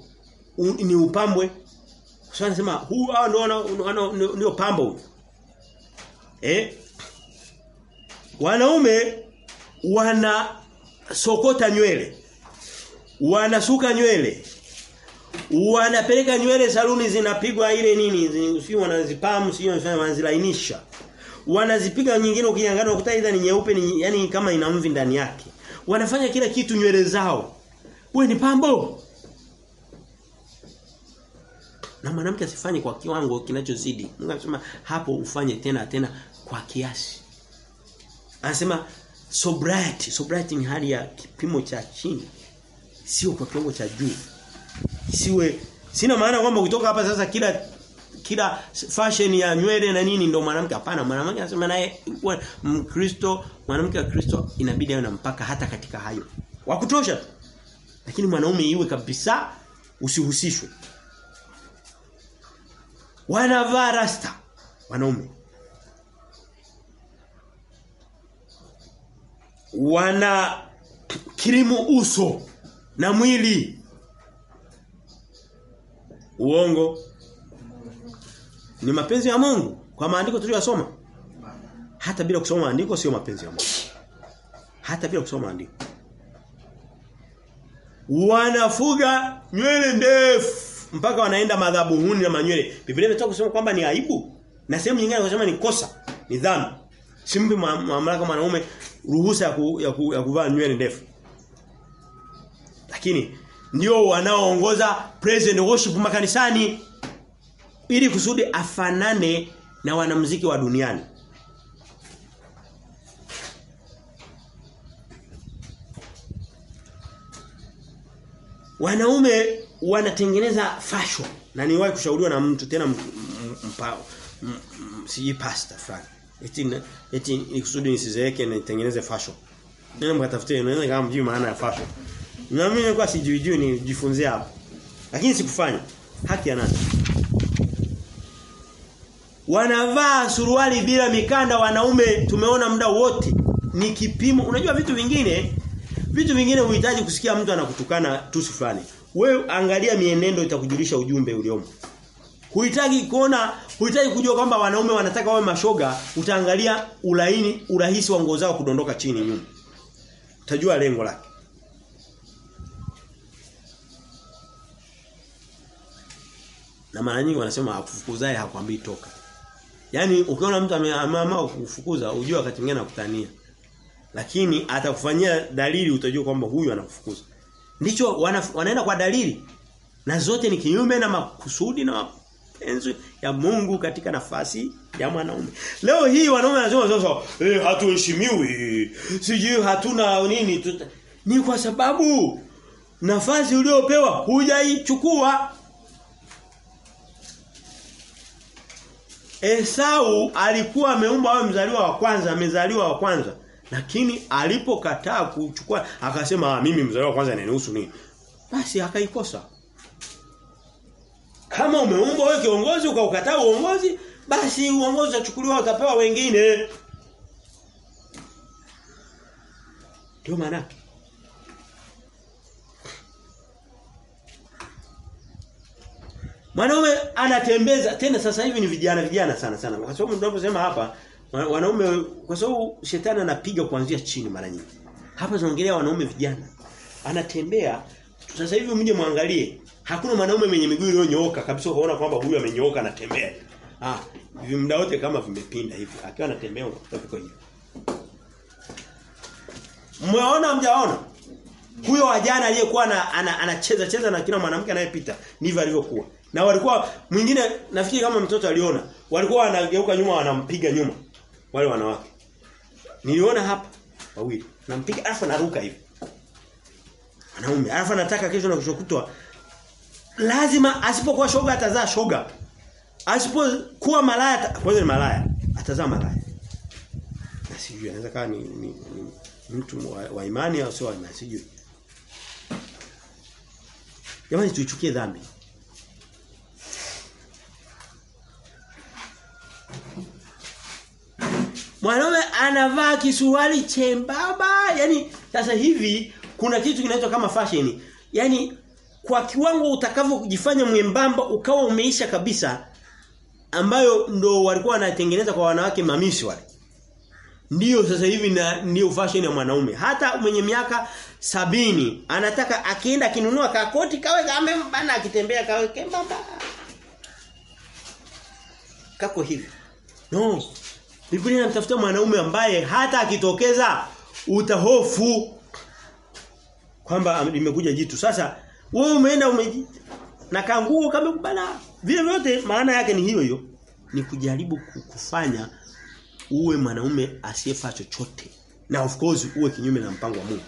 ni upambwe sasa anasema huu hao ndio ndio pambo eh Wanaume wana sokota nywele. Wanasuka nywele. Wanapeleka nywele saluni zinapigwa ile nini, sio wanazipamu, sio wanazilainisha. Wanazipiga nyingine ukiangalia ukuta ni nyeupe ni yani kama ina mvi ndani yake. Wanafanya kila kitu nywele zao. Wewe ni pambo. Na mwanamke asifanye kwa kiwango kinachozidi. Mungu anasema hapo ufanye tena tena kwa kiasi. Anasema sobriety, sobriety ni hali ya kipimo cha chini. Sio kwa kiwango cha juu. Siwe sina maana kwamba kutoka hapa sasa kila kila fashion ya nywele na nini ndio mwanamke hapana mwanamke anasema naye Mkristo mwanamke wa Kristo inabidi awe na mpaka hata katika hayo wa kutosha lakini mwanaume iwe kabisa usihusishwe wanavaa rasta. Wanaume. Wana kirimu uso na mwili. Uongo. Ni mapenzi ya Mungu. Kwa maandiko tuliyosoma. Hata bila kusoma maandiko sio mapenzi ya Mungu. Hata bila kusoma maandiko. Wanafuga nywele ndefu mpaka wanaenda madhabuhuni na manywele Biblia imetoka kusema kwamba ni aibu na sehemu nyingine inasema ni kosa ni dhambi. Simpi mamlaka mwanaume ruhusa ya, ku, ya, ku, ya kuvaa nywele ndefu. Lakini ndio wanaoongoza praise and worship makanisani ili kusudi afanane na wanamuziki wa duniani. Wanaume wanatengeneza fashion. Na niwahi kushauriwa na mtu tena mpao siji pasta fulani. Eti eti nikusudi nisizeeke nitengeneze fashion. Nenda mkatafutie unaweza kama mjui maana ya fashion. Na mimi nilikuwa sijui juu nijifunzie hapo. Lakini sikufanya. Haki ya nani? Wanavaa suruali bila mikanda wanaume tumeona muda wote. Ni kipimo. Unajua vitu vingine vitu vingine uhitaji kusikia mtu anakutukana tusi fulani wewe angalia mienendo itakujulisha ujumbe uliomo Huhitaji kuona, huhitaji kujua kwamba wanaume wanataka wawe mashoga, utaangalia ulaini, urahisi wa nguo zao kudondoka chini nyuma. Utajua lengo lake. Na mara nyingi wanasema akufukuzae hakwambii toka. Yaani ukiona mtu ameamama kukufukuza, ujue wakati mwingine anakutania. Lakini atakufanyia dalili utajua kwamba huyu anakufukuza. Ndicho wana, wanaenda kwa dalili. Na zote ni kinyume na makusudi na mapenzi ya Mungu katika nafasi ya mwanaume. Leo hii wanaume wanasema sasa eh hatuheshimiwi. Sijui hatuna nini tuta... ni kwa sababu nafasi uliopewa hujaichukua. Esau alikuwa ameumba awe mzaliwa wa kwanza, amezaliwa wa kwanza. Lakini alipokataa kuchukua akasema ah, mimi mzaliwa wa kwanza inanihusu nini? Basi akaikosa. Kama umeumbwa wewe kiongozi ukaukataa uongozi, basi uongozi achukuliwa utapewa wengine. Ndio maana. Mwanaume anatembeza tena sasa hivi ni vijana vijana sana sana. Kwa sababu tunaposema hapa wanaume kwa sababu shetani anapiga kuanzia chini mara nyingi. Hapa tunaongelea wanaume vijana. Anatembea sasa hivi mje muangalie Hakuna mwanaume mwenye miguu iliyonyooka kabisa ukaona kwamba huyu amenyooka anatembea. Ah, muda wote kama vimepinda hivi. Akiwa anatembea unakuta viko hivi. Mmeona mjaona? Huyo wajana aliyekuwa anacheza ana, ana, anacheza cheza na kila mwanamke anayepita ndivyo alivyokuwa. Na walikuwa mwingine nafikiri kama mtoto aliona, walikuwa wanageuka nyuma wanampiga nyuma wale wanawake. Niliona hapa wawili. Nampiga alafu naruka hivi. Wanaume, alafu anataka kesho na kesho kutwa lazima asipokuwa shoga atazaa shoga. Asipokuwa malaya kwanza ni malaya, atazaa malaya. Na sijui anaweza kawa ni, ni, ni mtu wa, wa imani au sio imani sijui. Jamani tuichukie dhambi. Mwanaume anavaa kisuruali chembaba, yani sasa hivi kuna kitu kinaitwa kama fashion. Yaani kwa kiwango utakavyojifanya mwembamba ukawa umeisha kabisa ambayo ndo walikuwa wanatengeneza kwa wanawake mamisi wale. Ndiyo sasa hivi na ndio fashion ya mwanaume. Hata mwenye miaka sabini anataka akienda akinunua kakoti kawe kama bana akitembea kawe kembamba. Kako hivi. No. Biblia inamtafuta mwanaume ambaye hata akitokeza utahofu kwamba limekuja jitu. Sasa wewe umeenda umeji na kanguo kama kubana. Vile vyote maana yake ni hiyo hiyo. Ni kujaribu kufanya uwe mwanaume asiyefaa chochote. Na of course uwe kinyume na mpango wa Mungu.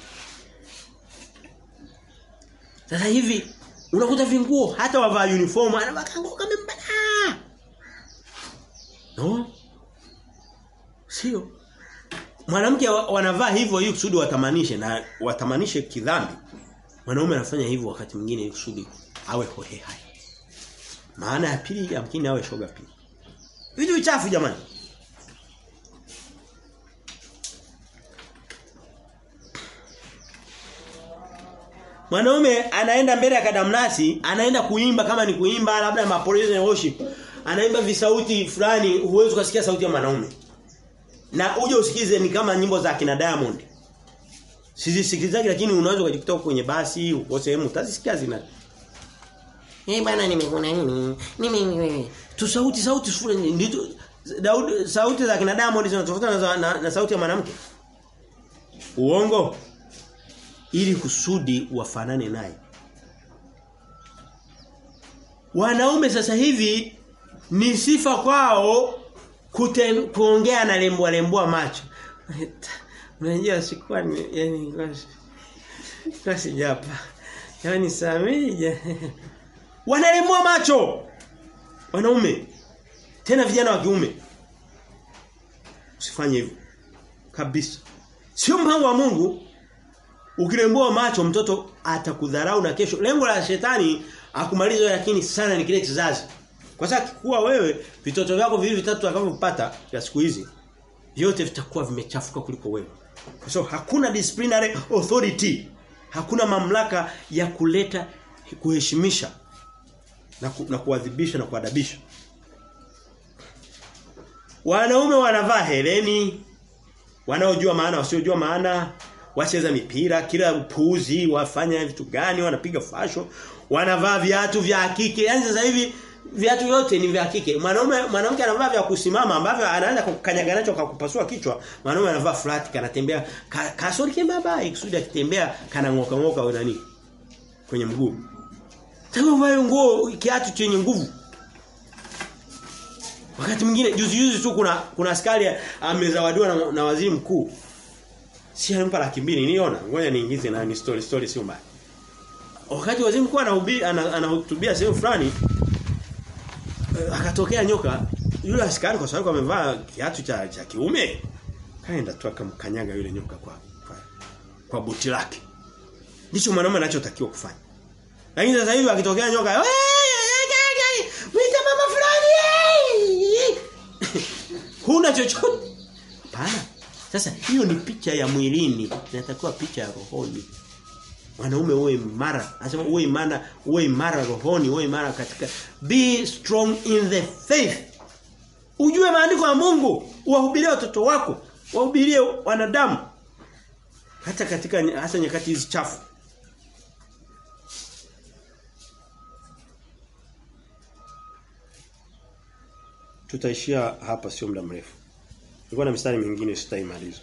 Sasa hivi unakuta vinguo hata wavaa uniform anavaa kanguo kama mbana. No? Sio. Mwanamke wanavaa hivyo ili kusudi watamanishe na watamanishe kidhambi. Mwanaume anafanya hivyo wakati mwingine ili kusudi awe hohe hai. Maana ya pili yamkini awe shoga pia. Vitu vichafu jamani. Mwanaume anaenda mbele ya kadamnasi, anaenda kuimba kama ni kuimba labda mapolisi na worship. Anaimba visauti fulani, huwezi kusikia sauti ya mwanaume. Na uje usikize ni kama nyimbo za kina Diamond. Sizisikilizaji lakini unaweza kujikuta kwenye basi, uko sehemu utazisikia zina. Eh bana nimekuona nini? Nime tu sauti sauti fulani ndio Daudi sauti za kina Diamond zinatofautiana na, na, na sauti ya mwanamke. Uongo ili kusudi wafanane naye. Wanaume sasa hivi ni sifa kwao kute, kuongea na lembwa lembwa macho. Unajua sikuwa ni yani kwa sijapa. Yaani samija. Wanalembwa macho. Wanaume. Tena vijana wa kiume. Usifanye hivyo. Kabisa. Sio mpango wa Mungu. Ukirembua macho mtoto atakudharau na kesho. Lengo la shetani akumaliza lakini sana ni kile kizazi. Kwa sababu kikuwa wewe vitoto vyako vile vitatu utakavyopata ya siku hizi vyote vitakuwa vimechafuka kuliko wewe. Kwa so, hakuna disciplinary authority. Hakuna mamlaka ya kuleta kuheshimisha na, ku, na kuadhibisha na kuadabisha. Wanaume wanavaa heleni wanaojua maana wasiojua maana wacheza mipira kila upuuzi wafanya vitu gani wanapiga fasho wanavaa viatu vya kike yani sasa hivi viatu vyote ni vya kike mwanaume mwanamke anavaa vya kusimama ambavyo anaanza kukanyaga nacho kakupasua kichwa mwanaume anavaa flat kanatembea ka, kasori kembaba ikusudi akitembea kana ngoka ngoka au nani kwenye mguu Tangu vae nguo kiatu chenye nguvu Wakati mwingine juzi juzi tu kuna kuna askari amezawadiwa na, na waziri mkuu Si alimpa laki mbili niliona. Ngoja niingize na ni story story sio mbaya. Wakati waziri mkuu anahubiri anahutubia sehemu fulani akatokea nyoka yule askari kwa sababu amevaa kiatu cha cha kiume kaenda tu akamkanyaga yule nyoka kwa kwa, kwa buti lake. Ndicho mwanaume anachotakiwa kufanya. Lakini sasa hivi akitokea nyoka Wita mama fulani. Huna chochote. Hapana. Sasa hiyo ni picha ya mwilini, inatakiwa picha ya rohoni. Mwanaume uwe imara. Anasema uwe imara, uwe imara rohoni, uwe imara katika be strong in the faith. Ujue maandiko ya Mungu, uwahubirie watoto wako, wahubirie wanadamu. Hata katika hasa nyakati hizi chafu. Tutaishia hapa sio muda mrefu. Nilikuwa na mistari mingine sitaimaliza.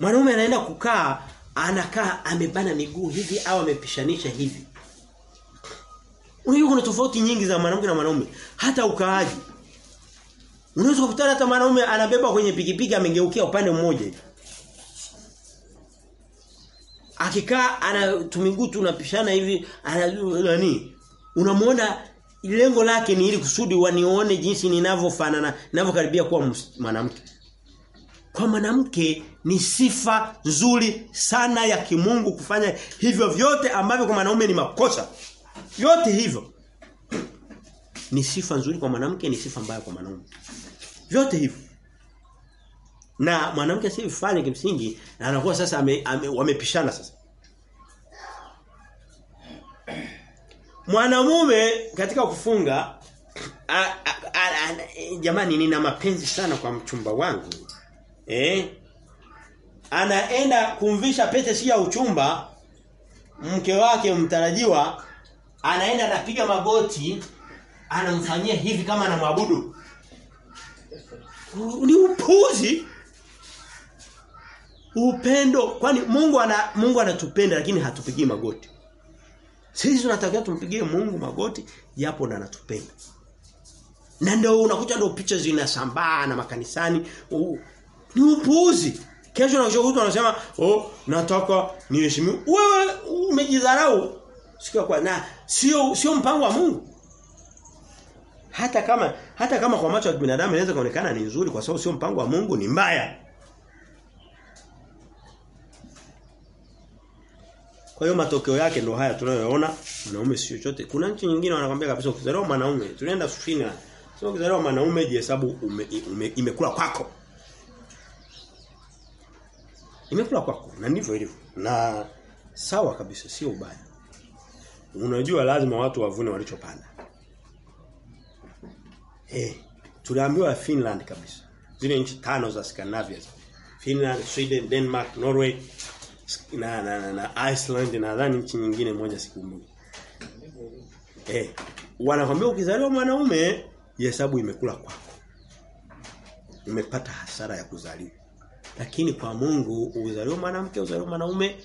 Mwanaume anaenda kukaa anakaa amebana miguu hivi au amepishanisha hivi. Unajua kuna tofauti nyingi za mwanamke na mwanaume hata ukaaji. Unaweza kukutana hata mwanaume anabeba kwenye pikipiki amegeukia upande mmoja hivi. Akikaa ana tumiguu tunapishana hivi anani nani? Unamuona lengo lake ni ili kusudi wanione jinsi ninavyofanana ninavyokaribia kuwa mwanamke. Kwa mwanamke ni sifa nzuri sana ya kimungu kufanya hivyo vyote ambavyo kwa mwanaume ni makosa. Vyote hivyo. Ni sifa nzuri kwa mwanamke, ni sifa mbaya kwa mwanaume. Vyote hivyo. Na mwanamke asifanye kimsingi na anakuwa sasa ame, ame, wamepishana sasa. Mwanamume katika kufunga a, a, a, a, jamani nina mapenzi sana kwa mchumba wangu. Eh? Anaenda kumvisha pete si ya uchumba mke wake mtarajiwa anaenda anapiga magoti anamfanyia hivi kama anamwabudu. Ni upuzi. Upendo kwani Mungu ana Mungu anatupenda lakini hatupigii magoti. Sisi tunatakiwa tumpigie Mungu magoti japo na anatupenda. Na ndio unakuta ndio picha zinasambaa na makanisani. Ni upuuzi. Kesho na kesho anasema, "Oh, nataka niheshimiwe." Wewe umejidharau. Sikia kwa na sio sio mpango wa Mungu. Hata kama hata kama kwa macho ya binadamu inaweza kuonekana ni nzuri kwa sababu sio mpango wa Mungu ni mbaya. Kwa hiyo matokeo yake ndo haya tunayoona mwanaume sio chochote. Kuna nchi nyingine wanakuambia kabisa ukizaliwa mwanaume, tunaenda Finland. Sio ukizaliwa mwanaume jihesabu imekula kwako. Imekula kwako na ndivyo ilivyo. Na sawa kabisa sio ubaya. Unajua lazima watu wavune walichopanda. Eh, tuliambiwa Finland kabisa. Zile nchi tano za Scandinavia. Finland, Sweden, Denmark, Norway na na, na, na Iceland nadhani nchi nyingine moja sikumbuki. Eh, wanakwambia ukizaliwa mwanaume hesabu imekula kwako. Umepata hasara ya kuzaliwa. Lakini kwa Mungu uzaliwa mwanamke uzaliwa mwanaume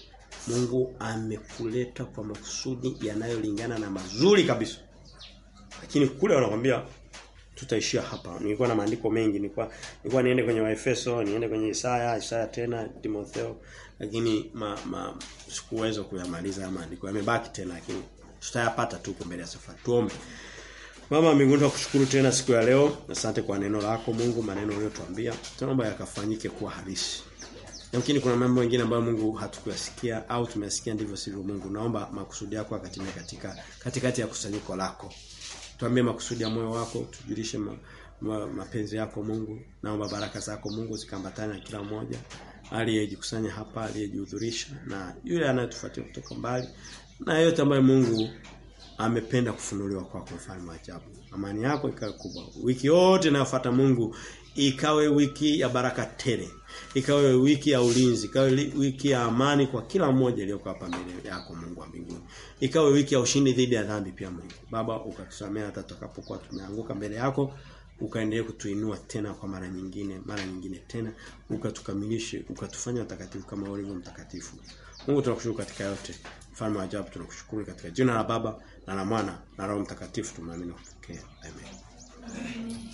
Mungu amekuleta kwa makusudi yanayolingana na mazuri kabisa. Lakini kule wanakwambia tutaishia hapa. Nilikuwa na maandiko mengi, nilikuwa nilikuwa niende kwenye Waefeso, niende kwenye Isaya, Isaya tena Timotheo, lakini ma, ma sikuweza kuyamaliza maandiko. Yamebaki tena lakini tutayapata tu mbele ya safari. Tuombe. Mama mbinguni tunakushukuru tena siku ya leo. Asante kwa neno lako Mungu, maneno uliyotuambia. Tunaomba yakafanyike kuwa halisi. Yamkini kuna mambo mengine ambayo Mungu hatukuyasikia au tumeyasikia ndivyo sivyo Mungu. Naomba makusudi yako akatimie katika katikati ya kusanyiko lako. Tuambie makusudi ya moyo wako, tujulishe ma, ma, mapenzi yako Mungu. Naomba baraka zako Mungu zikambatane na kila mmoja aliyejikusanya hapa, aliyejihudhurisha na yule anayetufuatia kutoka mbali na yote ambayo Mungu amependa kufunuliwa kwako mfalme wa ajabu. Amani yako ikawe kubwa. Wiki yote inayofuata Mungu ikawe wiki ya baraka tele. Ikawe wiki ya ulinzi, ikawe wiki ya amani kwa kila mmoja aliyoko hapa mbele yako Mungu wa mbinguni. Ikawe wiki ya ushindi dhidi ya dhambi pia Mungu. Baba ukatusamea hata tutakapokuwa tumeanguka mbele yako ukaendelee kutuinua tena kwa mara nyingine, mara nyingine tena, ukatukamilishe, ukatufanya watakatifu kama ulivyo mtakatifu. Mungu tunakushukuru katika yote. Mfalme ajabu tunakushukuru katika jina la Baba na la Mwana na Roho Mtakatifu tumeamini kupokea. Amen.